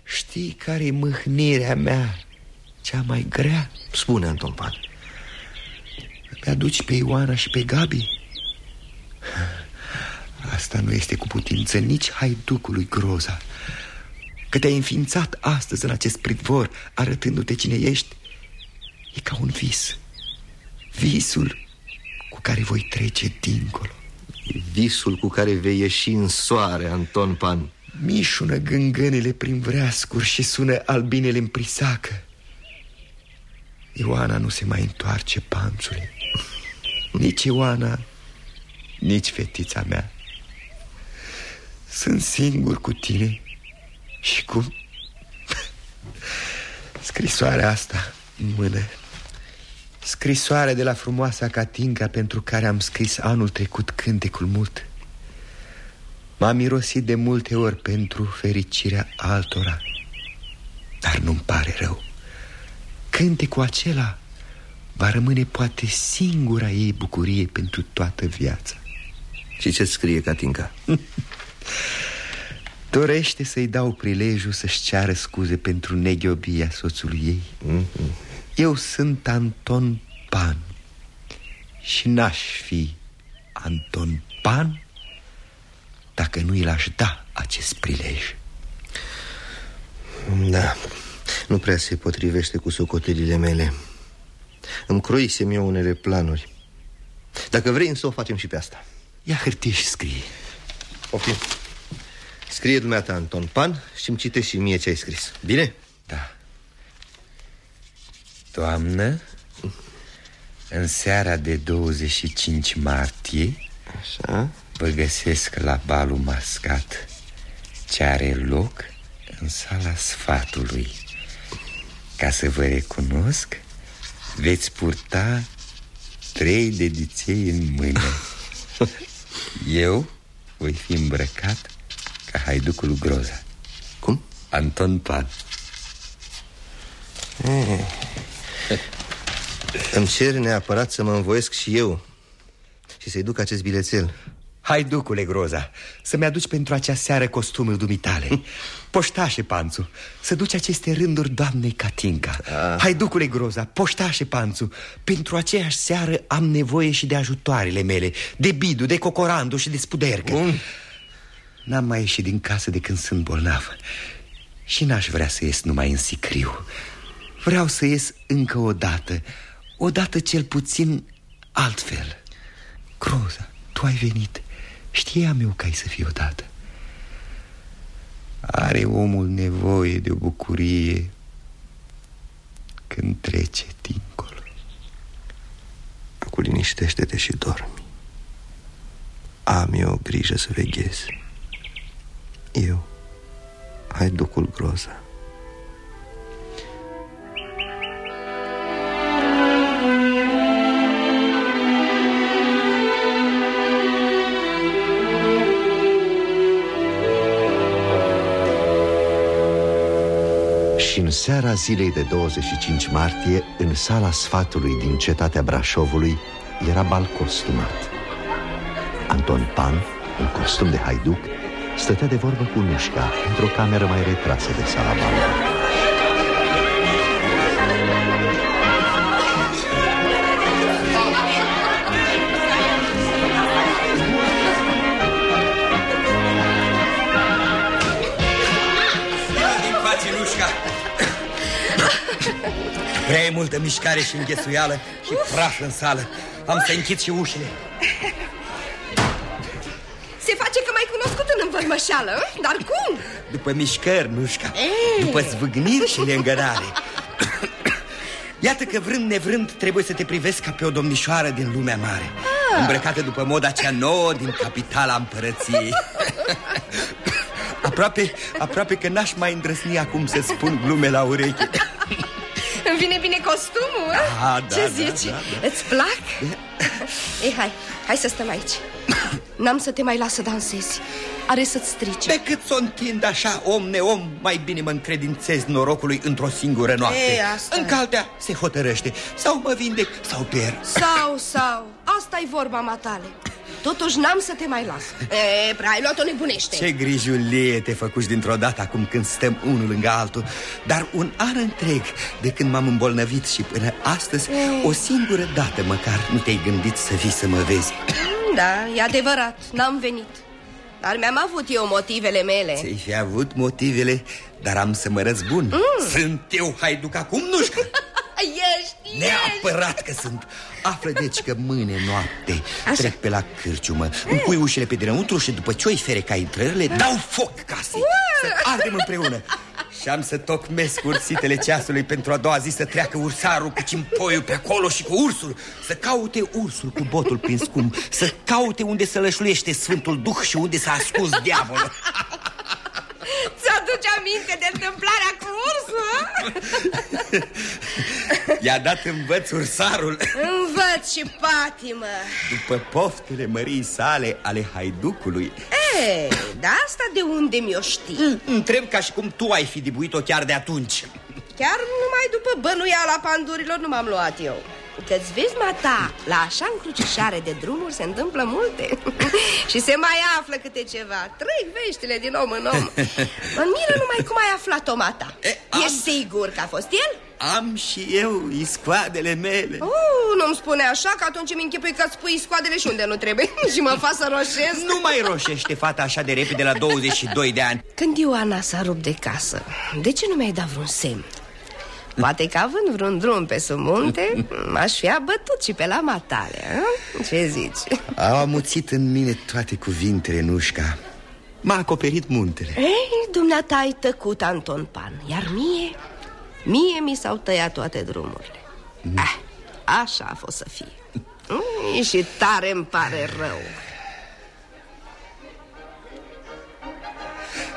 Știi care e mâhnirea mea cea mai grea? Spune, Anton Pan. Mi-aduci pe Ioana și pe Gabi? Asta nu este cu putință nici haiducului Groza. Că te-ai înființat astăzi în acest pridvor Arătându-te cine ești E ca un vis. Visul cu care voi trece dincolo. E visul cu care vei ieși în soare, Anton Pan. Mișună gângânele prin vreascuri și sună albinele în prisacă. Ioana nu se mai întoarce panțului. Nici Ioana, nici fetița mea. Sunt singur cu tine și cu scrisoarea asta în mână Scrisoarea de la frumoasa Catinca pentru care am scris anul trecut cântecul mult. M-am mirosit de multe ori pentru fericirea altora Dar nu-mi pare rău. Cântecul acela va rămâne poate singura ei bucurie pentru toată viața. Și ce scrie Catinca? Dorește să-i dau prilejul să-și ceară scuze pentru neghiobia soțului ei? Mm -hmm. Eu sunt Anton Pan Și n-aș fi Anton Pan Dacă nu i-l-aș da acest prilej. Da, nu prea se potrivește cu socotelile mele. Îmi croisem eu unele planuri. Dacă vrei să o facem și pe asta. Ia hârtie și scrie. Poftim. Scrie dumneata Anton Pan și îmi citești și mie ce ai scris. Bine? Da Doamnă În seara de 25 martie Așa. Vă găsesc la balul mascat Ce are loc în sala sfatului. Ca să vă recunosc Veți purta trei dediței în mână. Eu voi fi îmbrăcat ca haiducul Groza. Cum? Anton Pan. E. Îmi cer neapărat să mă învoiesc și eu Și să-i duc acest bilețel. Haiducule Groza Să-mi aduci pentru acea seară costumul dumitale. Poștașe Panțu Să duci aceste rânduri doamnei Catinca. Ah. Haiducule Groza, poștașe Panțu Pentru aceeași seară am nevoie și de ajutoarele mele De bidu, de cocorandu și de spudercă. Bun. N-am mai ieșit din casă de când sunt bolnav Și n-aș vrea să ies numai în sicriu Vreau să ies încă o dată O dată cel puțin altfel. Groza, tu ai venit. Știam eu că ai să fii odată. Are omul nevoie de o bucurie Când trece dincolo. Acum liniștește-te și dormi. Am eu grijă să veghez. Eu Hai ducul groza Și în seara zilei de 25 martie, în sala sfatului din cetatea Brașovului, era bal costumat. Anton Pan, în costum de haiduc, stătea de vorbă cu Nușca într-o cameră mai retrasă de sala balului. Prea multă mișcare și înghesuială și praf în sală. Am să închid și ușile. Se face că mai cunoscut în învălmășeală, dar cum? După mișcări, Nușca. Ei. După zvâgniri și leîngărare Iată că vrând nevrând trebuie să te privesc ca pe o domnișoară din lumea mare. Ah. Îmbrăcată după moda cea nouă din capitala împărăției. Aproape, aproape că n-aș mai îndrăsni acum să spun glume la ureche îmi vine bine costumul, da, da, Ce da, zici? Da, da. Îți plac? Ei, hai, hai să stăm aici. N-am să te mai las să dansezi. Are să-ți strice Decât să o întind așa om neom Mai bine mă încredințez norocului într-o singură noapte. Ei, asta În caltea se hotărăște. Sau mă vindec sau pierd. Sau, sau. Asta-i vorba matale Totuși n-am să te mai las. E, Prea ai luat-o nebunește. Ce grijulie te făcuși dintr-o dată acum când stăm unul lângă altul. Dar un an întreg de când m-am îmbolnăvit și până astăzi O singură dată măcar nu te-ai gândit să vii să mă vezi. Da, e adevărat, n-am venit. Dar mi-am avut eu motivele mele. Ți-ai fi avut motivele, dar am să mă răzbun. Mm. Sunt eu haiduc acum, nu-știu Ești, Neapărat că sunt. Află deci că mâine noapte Așa. Trec pe la cârciumă. Îmi pui ușile pe dinăuntru și după ce o ca intrările Dau foc casei. Să ardem împreună. Și am să tocmesc ursitele ceasului pentru a doua zi să treacă ursarul cu cimpoiul pe acolo și cu ursul. Să caute ursul cu botul prin scum Să caute unde să lășluiește Sfântul Duh și unde s-a ascuns diavolul Ți-aduce aminte de întâmplarea cu ursul? I-a dat învăț ursarul. Învăț și patimă. După poftele mării sale ale haiducului. E, da asta de unde mi-o știi? Întreb ca și cum tu ai fi dibuit-o chiar de atunci. Chiar numai după bănuiala pandurilor nu m-am luat eu Că-ți vezi, mata, la așa încrucișare de drumuri se întâmplă multe. Și se mai află câte ceva. Trec veștile din om în om. Mă miră numai cum ai aflat-o, mata e, am... Ești sigur că a fost el? Am și eu iscoadele mele. Uh, Nu-mi spune așa că atunci mi închipui că spui iscoadele și unde nu trebuie. Și mă fac să roșesc. Nu mai roșește fata așa de repede la 22 de ani. Când Ioana s-a rupt de casă De ce nu mi-ai dat vreun semn? Poate că având vreun drum pe sub munte M-aș fi abătut și pe la matale a? Ce zici? Au amuțit în mine toate cuvintele, Nușca M-a acoperit muntele Ei, dumneata ai tăcut, Anton Pan Iar mie, mie mi s-au tăiat toate drumurile mm. ah, Așa a fost să fie mm, Și tare îmi pare rău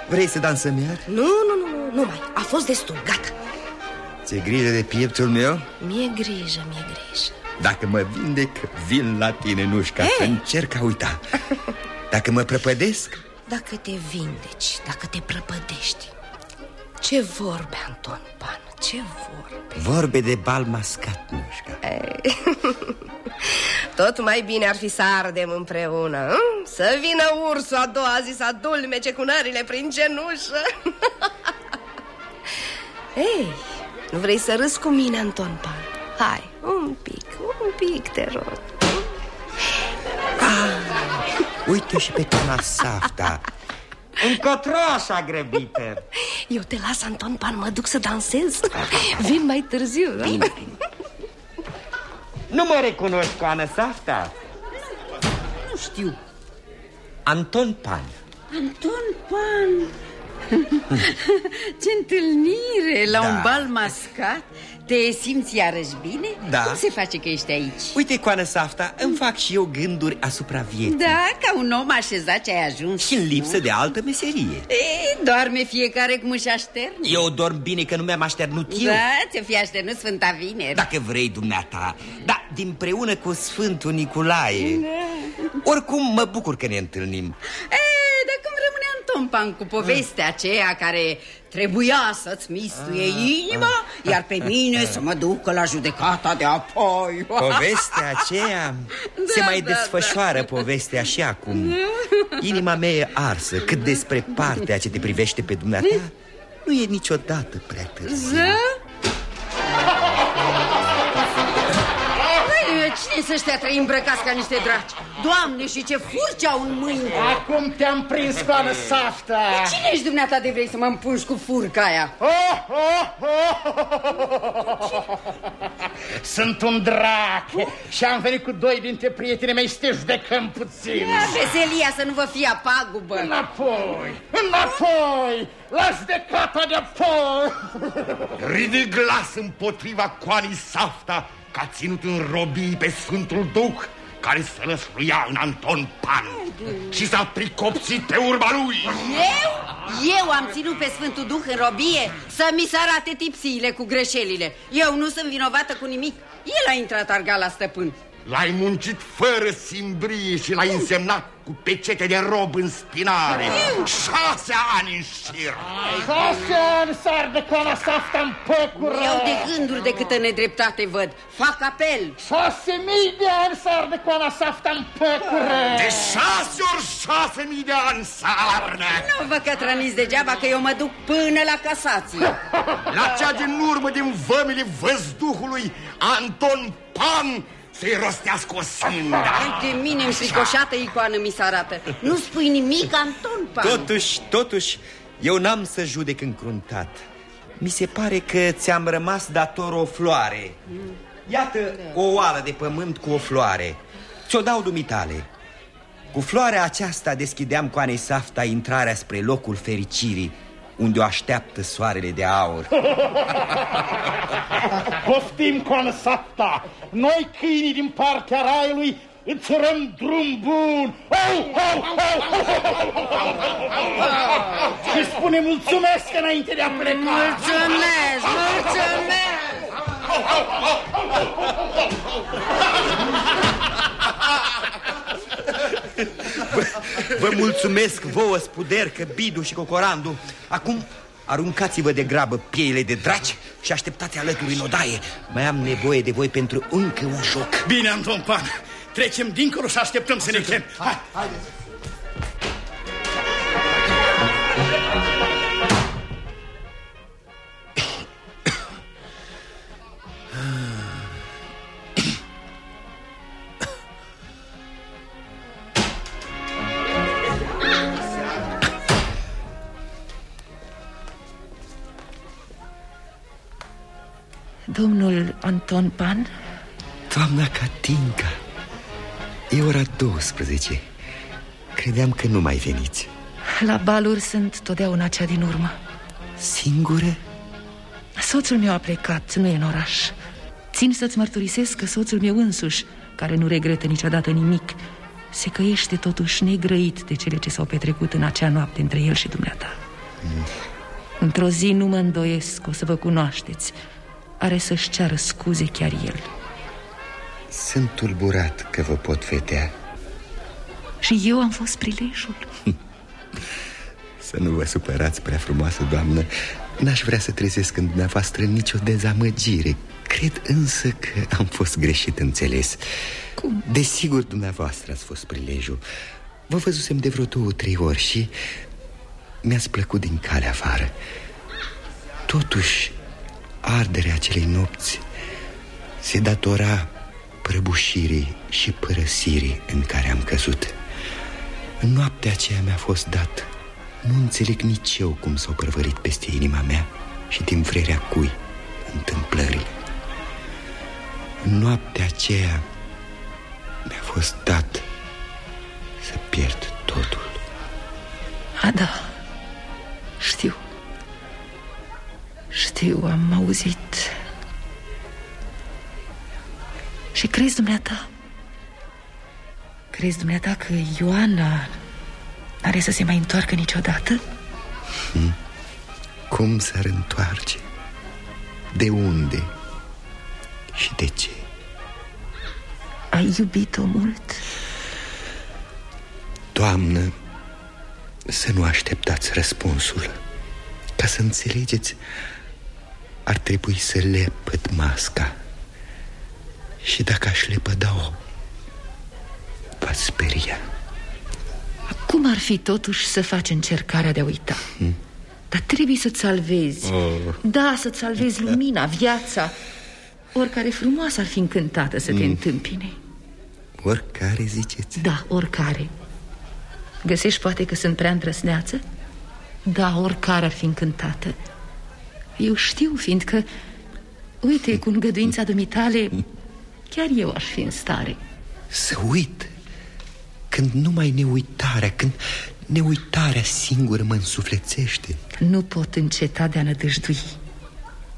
Vrei să dansăm iar? Nu, nu, nu, nu, nu mai A fost destul, gata Ți-e grijă de pieptul meu? Mi-e grijă, mi-e grijă. Dacă mă vindec, vin la tine, Nușca Să încerc a uita. Dacă mă prăpădesc? Dacă te vindeci, dacă te prăpădești. Ce vorbe, Anton Pan, ce vorbe. Vorbe de bal mascat, Nușca. Tot mai bine ar fi să ardem împreună hm? Să vină ursul a doua zi să adulmece cu nările prin genușă. Ei, nu vrei să râzi cu mine, Anton Pan? Hai, un pic, un pic, te rog. Ah, Uite și pe cana safta. Încotro așa grăbită Eu te las, Anton Pan, mă duc să dansez. Vin mai târziu, da? Bine, bine. Nu mă recunoști, coană safta? Nu știu. Anton Pan Anton Pan Ce întâlnire! La da. un bal mascat? Te simți iarăși bine? Da. Cum se face că ești aici? Uite, Coană Safta, îmi fac și eu gânduri asupra vieții. Da, ca un om așezat ce ai ajuns. Și în lipsă de altă meserie. E, Doarme fiecare cum își aștern Eu dorm bine că nu mi-am așternut eu. Da, ți-o fi așternut Sfânta Vineri. Dacă vrei, dumneata. Da, din cu Sfântul Nicolae. Da. Oricum mă bucur că ne întâlnim. E, Tompan cu povestea aceea care trebuia să-ți mistuie ah, inima ah, Iar pe mine să mă ducă la judecata de apoi Povestea aceea da, se mai da, desfășoară da. povestea și acum Inima mea e arsă Cât despre partea ce te privește pe dumneata Nu e niciodată prea târziu da? Cine să ăștia trei îmbrăcați ca niște draci? Doamne, și ce furci au în mâini Acum te-am prins, coană safta Cine ești dumneata de vrei să mă împungi cu furca aia? Oh, oh, oh, Sunt un drac și am venit cu doi dintre prietenii mei să te judecăm puțin Ia, veselia să nu vă fie apagubă Înapoi, înapoi, la judecata de apoi Ridic glas împotriva coanii safta că a ținut în robii pe Sfântul Duh care să lăsluia în Anton Pan și s-a pricopsit pe urma lui. Eu? Eu am ținut pe Sfântul Duh în robie să mi se arate tipsiile cu greșelile. Eu nu sunt vinovată cu nimic. El a intrat arga la stăpân. L-ai muncit fără simbrie și l-ai însemnat cu pecete de rob în spinare. Șase ani în șir. Șase ani sar de cana safta în păcură. Eu de gânduri de câtă nedreptate văd. Fac apel. Șase mii de ani sar de cana safta în păcură. De șase ori șase mii de ani sarnă. Nu vă cătrăniți degeaba că eu mă duc până la casație. La cea din urmă din vămile văzduhului Anton Pan să-i rostească o sândă Uite, mine înfricoșată icoană mi se arată. Nu spui nimic, Anton Pan. Totuși, totuși, eu n-am să judec încruntat. Mi se pare că ți-am rămas dator o floare. Iată o oală de pământ cu o floare. Ți-o dau dumitale. Cu floarea aceasta deschideam cu Anei Safta intrarea spre locul fericirii unde o așteaptă soarele de aur. Poftim, coană sapta Noi câinii din partea raiului Îți urăm drum bun. Au, au, au, Și spune mulțumesc înainte de a pleca. Mulțumesc, mulțumesc Vă, vă mulțumesc vouă, Spudercă, Bidu și Cocorandu Acum aruncați-vă de grabă pieile de draci și așteptați alături în odaie. Mai am nevoie de voi pentru încă un joc. Bine, Anton Pan, trecem dincolo și așteptăm să ne chem. Hai, haideți Domnul Anton Pan? Doamna Katinka, e ora 12 Credeam că nu mai veniți La baluri sunt totdeauna cea din urmă Singură? Soțul meu a plecat, nu e în oraș Țin să-ți mărturisesc că soțul meu însuși Care nu regretă niciodată nimic Se căiește totuși negrăit de cele ce s-au petrecut în acea noapte între el și dumneata mm. Într-o zi nu mă îndoiesc, o să vă cunoașteți Are să-și ceară scuze chiar el. Sunt tulburat că vă pot vedea. Și eu am fost prilejul. Să nu vă supărați, prea frumoasă doamnă. N-aș vrea să trezesc în dumneavoastră nicio dezamăgire. Cred însă că am fost greșit înțeles. Cum? Desigur, dumneavoastră ați fost prilejul. Vă văzusem de vreo două, trei ori și Mi-ați plăcut din calea afară. Totuși, arderea acelei nopți Se datora prăbușirii și părăsirii în care am căzut. În noaptea aceea mi-a fost dat. Nu înțeleg nici eu cum s-au prăvărit peste inima mea Și din vrerea cui întâmplările. În noaptea aceea mi-a fost dat să pierd totul. A, Știu, am auzit Și crezi dumneata Crezi dumneata că Ioana Are să se mai întoarcă niciodată? Hmm? Cum s-ar întoarce? De unde? Și de ce? Ai iubit-o mult? Doamnă, să nu așteptați răspunsul Ca să înțelegeți Ar trebui să lepăd masca Și dacă aș lepăda-o Va speria Cum ar fi totuși să faci încercarea de a uita? Hmm? Dar trebuie să-ți salvezi oh. Da, să-ți salvezi lumina, viața Oricare frumoasă ar fi încântată să te mm. întâmpine Oricare ziceți? Da, oricare Găsești poate că sunt prea îndrăsneață? Da, oricare ar fi încântată Eu știu, fiindcă Uite, cu îngăduința dumitale Chiar eu aș fi în stare. Să uit Când numai neuitarea Când neuitarea singură mă însuflețește. Nu pot înceta de a nădăjdui.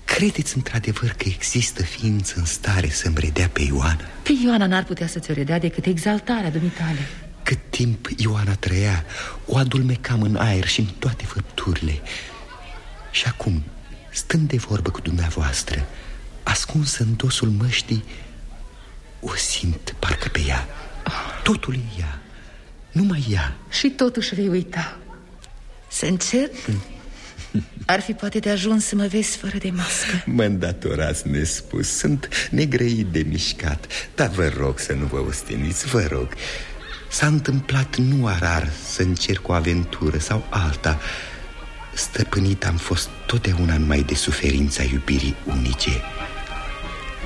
Credeți într-adevăr că există ființă în stare să-mi redea pe Ioana? Pe Ioana n-ar putea să ți-o redea decât exaltarea dumitale. Cât timp Ioana trăia, o adulmecam în aer și în toate făpturile. Și acum, stând de vorbă cu dumneavoastră, ascunsă în dosul măștii, o simt parcă pe ea. Totul e ea Numai ea. Și totuși vei uita. Să încerc? Ar fi poate de ajuns să mă vezi fără de mască. Mă îndatorați nespus Sunt negrăit de mișcat. Dar vă rog să nu vă osteniți, vă rog. S-a întâmplat nu arar să încerc o aventură sau alta Stăpânit am fost totdeauna numai de suferința iubirii unice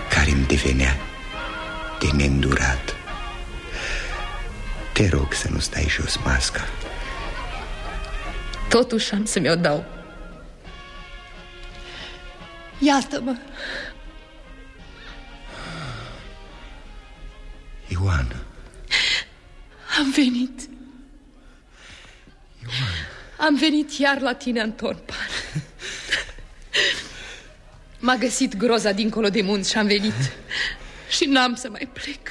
Care îmi devenea de neîndurat. Te rog să nu stai jos masca. Totuși am să mi-o dau. Iată-mă Ioana Am venit. Ioana Am venit iar la tine, Anton Pan. M-a găsit groza dincolo de munți și am venit. Și n-am să mai plec.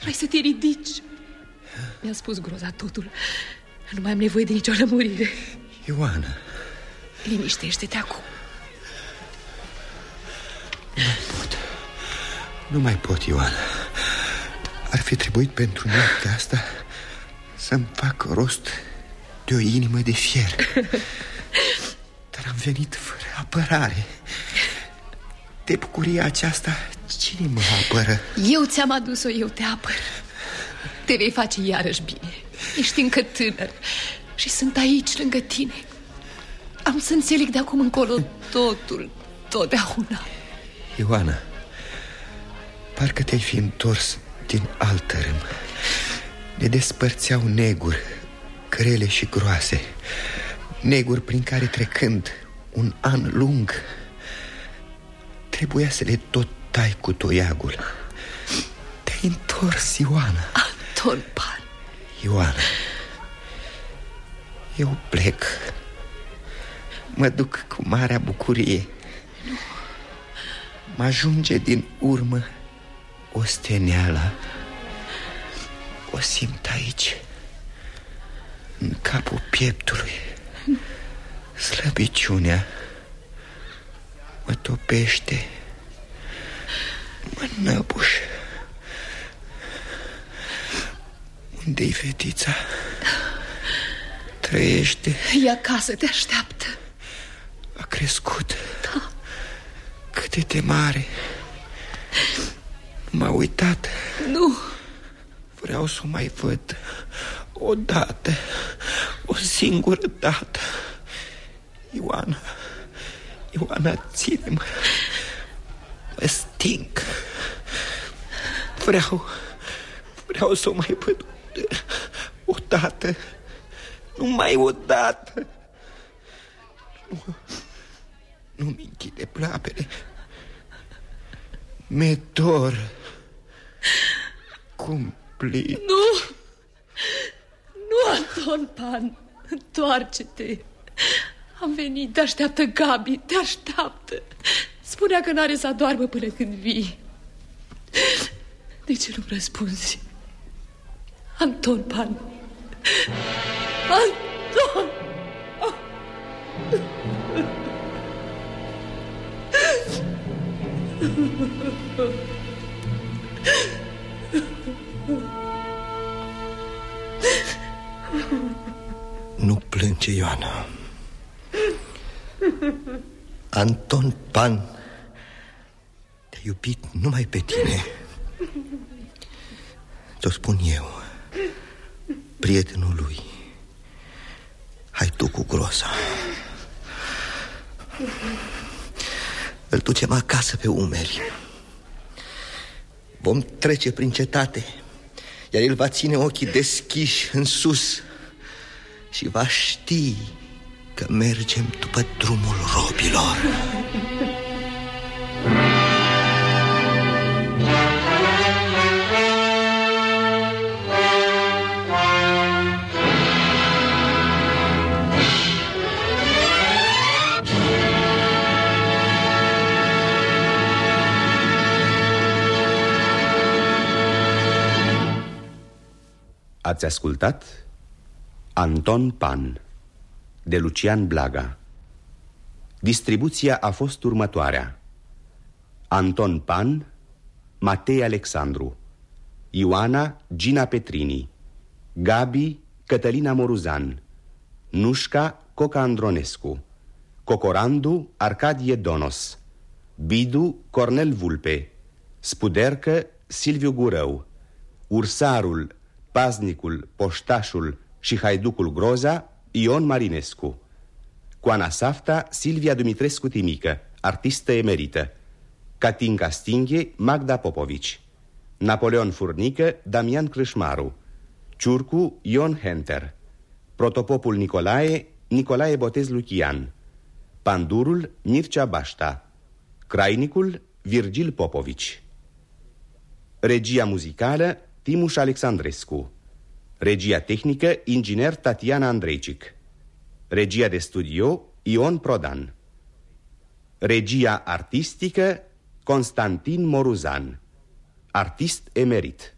Vrei să te ridici. Mi-a spus groza totul. Nu mai am nevoie de nicio lămurire. Ioana. Liniștește-te acum. Nu mai pot. Nu mai pot, Ioana. Ar fi trebuit pentru noaptea asta Să-mi fac rost de o inimă de fier. Dar am venit fără apărare. De bucuria aceasta Cine mă apără? Eu ți-am adus-o, eu te apăr. Te vei face iarăși bine. Ești încă tânăr Și sunt aici lângă tine. Am să înțeleg de acum încolo totul Totdeauna. Ioana Parcă te-ai fi întors din altă râm Ne despărțeau neguri Grele și groase Neguri prin care trecând Un an lung Trebuia să le tot tai cu toiagul. Te-ai întors, Ioana. Anton Pan. Ioana Eu plec. Mă duc cu marea bucurie. Mă ajunge din urmă Osteneala. O simt aici În capul pieptului. Slăbiciunea Mă topește Mă năbuș. Unde-i fetița? Trăiește. E acasă, te așteaptă. A crescut. Da. Cât de mare. M-a uitat. Nu. Vreau să o mai văd O dată O singură dată. Ioana Ioana, ține-mă. Mă sting. Vreau Vreau să o mai văd O dată Numai o dată. Nu Nu-mi închide plapele. Medor Cumplit. Nu Nu, Anton Pan Întoarce-te. Am venit, te așteaptă Gabi Te așteaptă. Spunea că n-are să adoarmă până când vii. De ce nu răspunzi? Anton Pan. Anton! Nu plânge, Ioana. Anton Pan Te-a iubit numai pe tine. Ți-o spun eu Prietenul lui. Hai tu cu grosa Îl ducem acasă pe umeri. Vom trece prin cetate Iar el va ține ochii deschiși în sus Și va ști că mergem după drumul robilor. Ați ascultat Anton Pan de Lucian Blaga. Distribuția a fost următoarea. Anton Pan Matei Alexandru Ioana Gina Petrini Gabi Cătălina Moruzan Nușca Coca Andronescu Cocorandu Arcadie Donos Bidu Cornel Vulpe Spudercă Silviu Gurău Ursarul, Paznicul, Poștașul și Haiducul Groza Ion Marinescu. Coana Safta Silvia Dumitrescu Timică Artistă emerită. Catinca Stinghe Magda Popovici. Napoleon Furnică Damian Crâșmaru. Ciurcu Ion Henter. Protopopul Nicolae Nicolae Botez Luchian Pandurul Mircea Bașta. Crainicul Virgil Popovici. Regia muzicală Timuș Alexandrescu Regia tehnică Inginer Tatiana Andreicic Regia de studio Ion Prodan. Regia artistică Constantin Moruzan. Artist emerit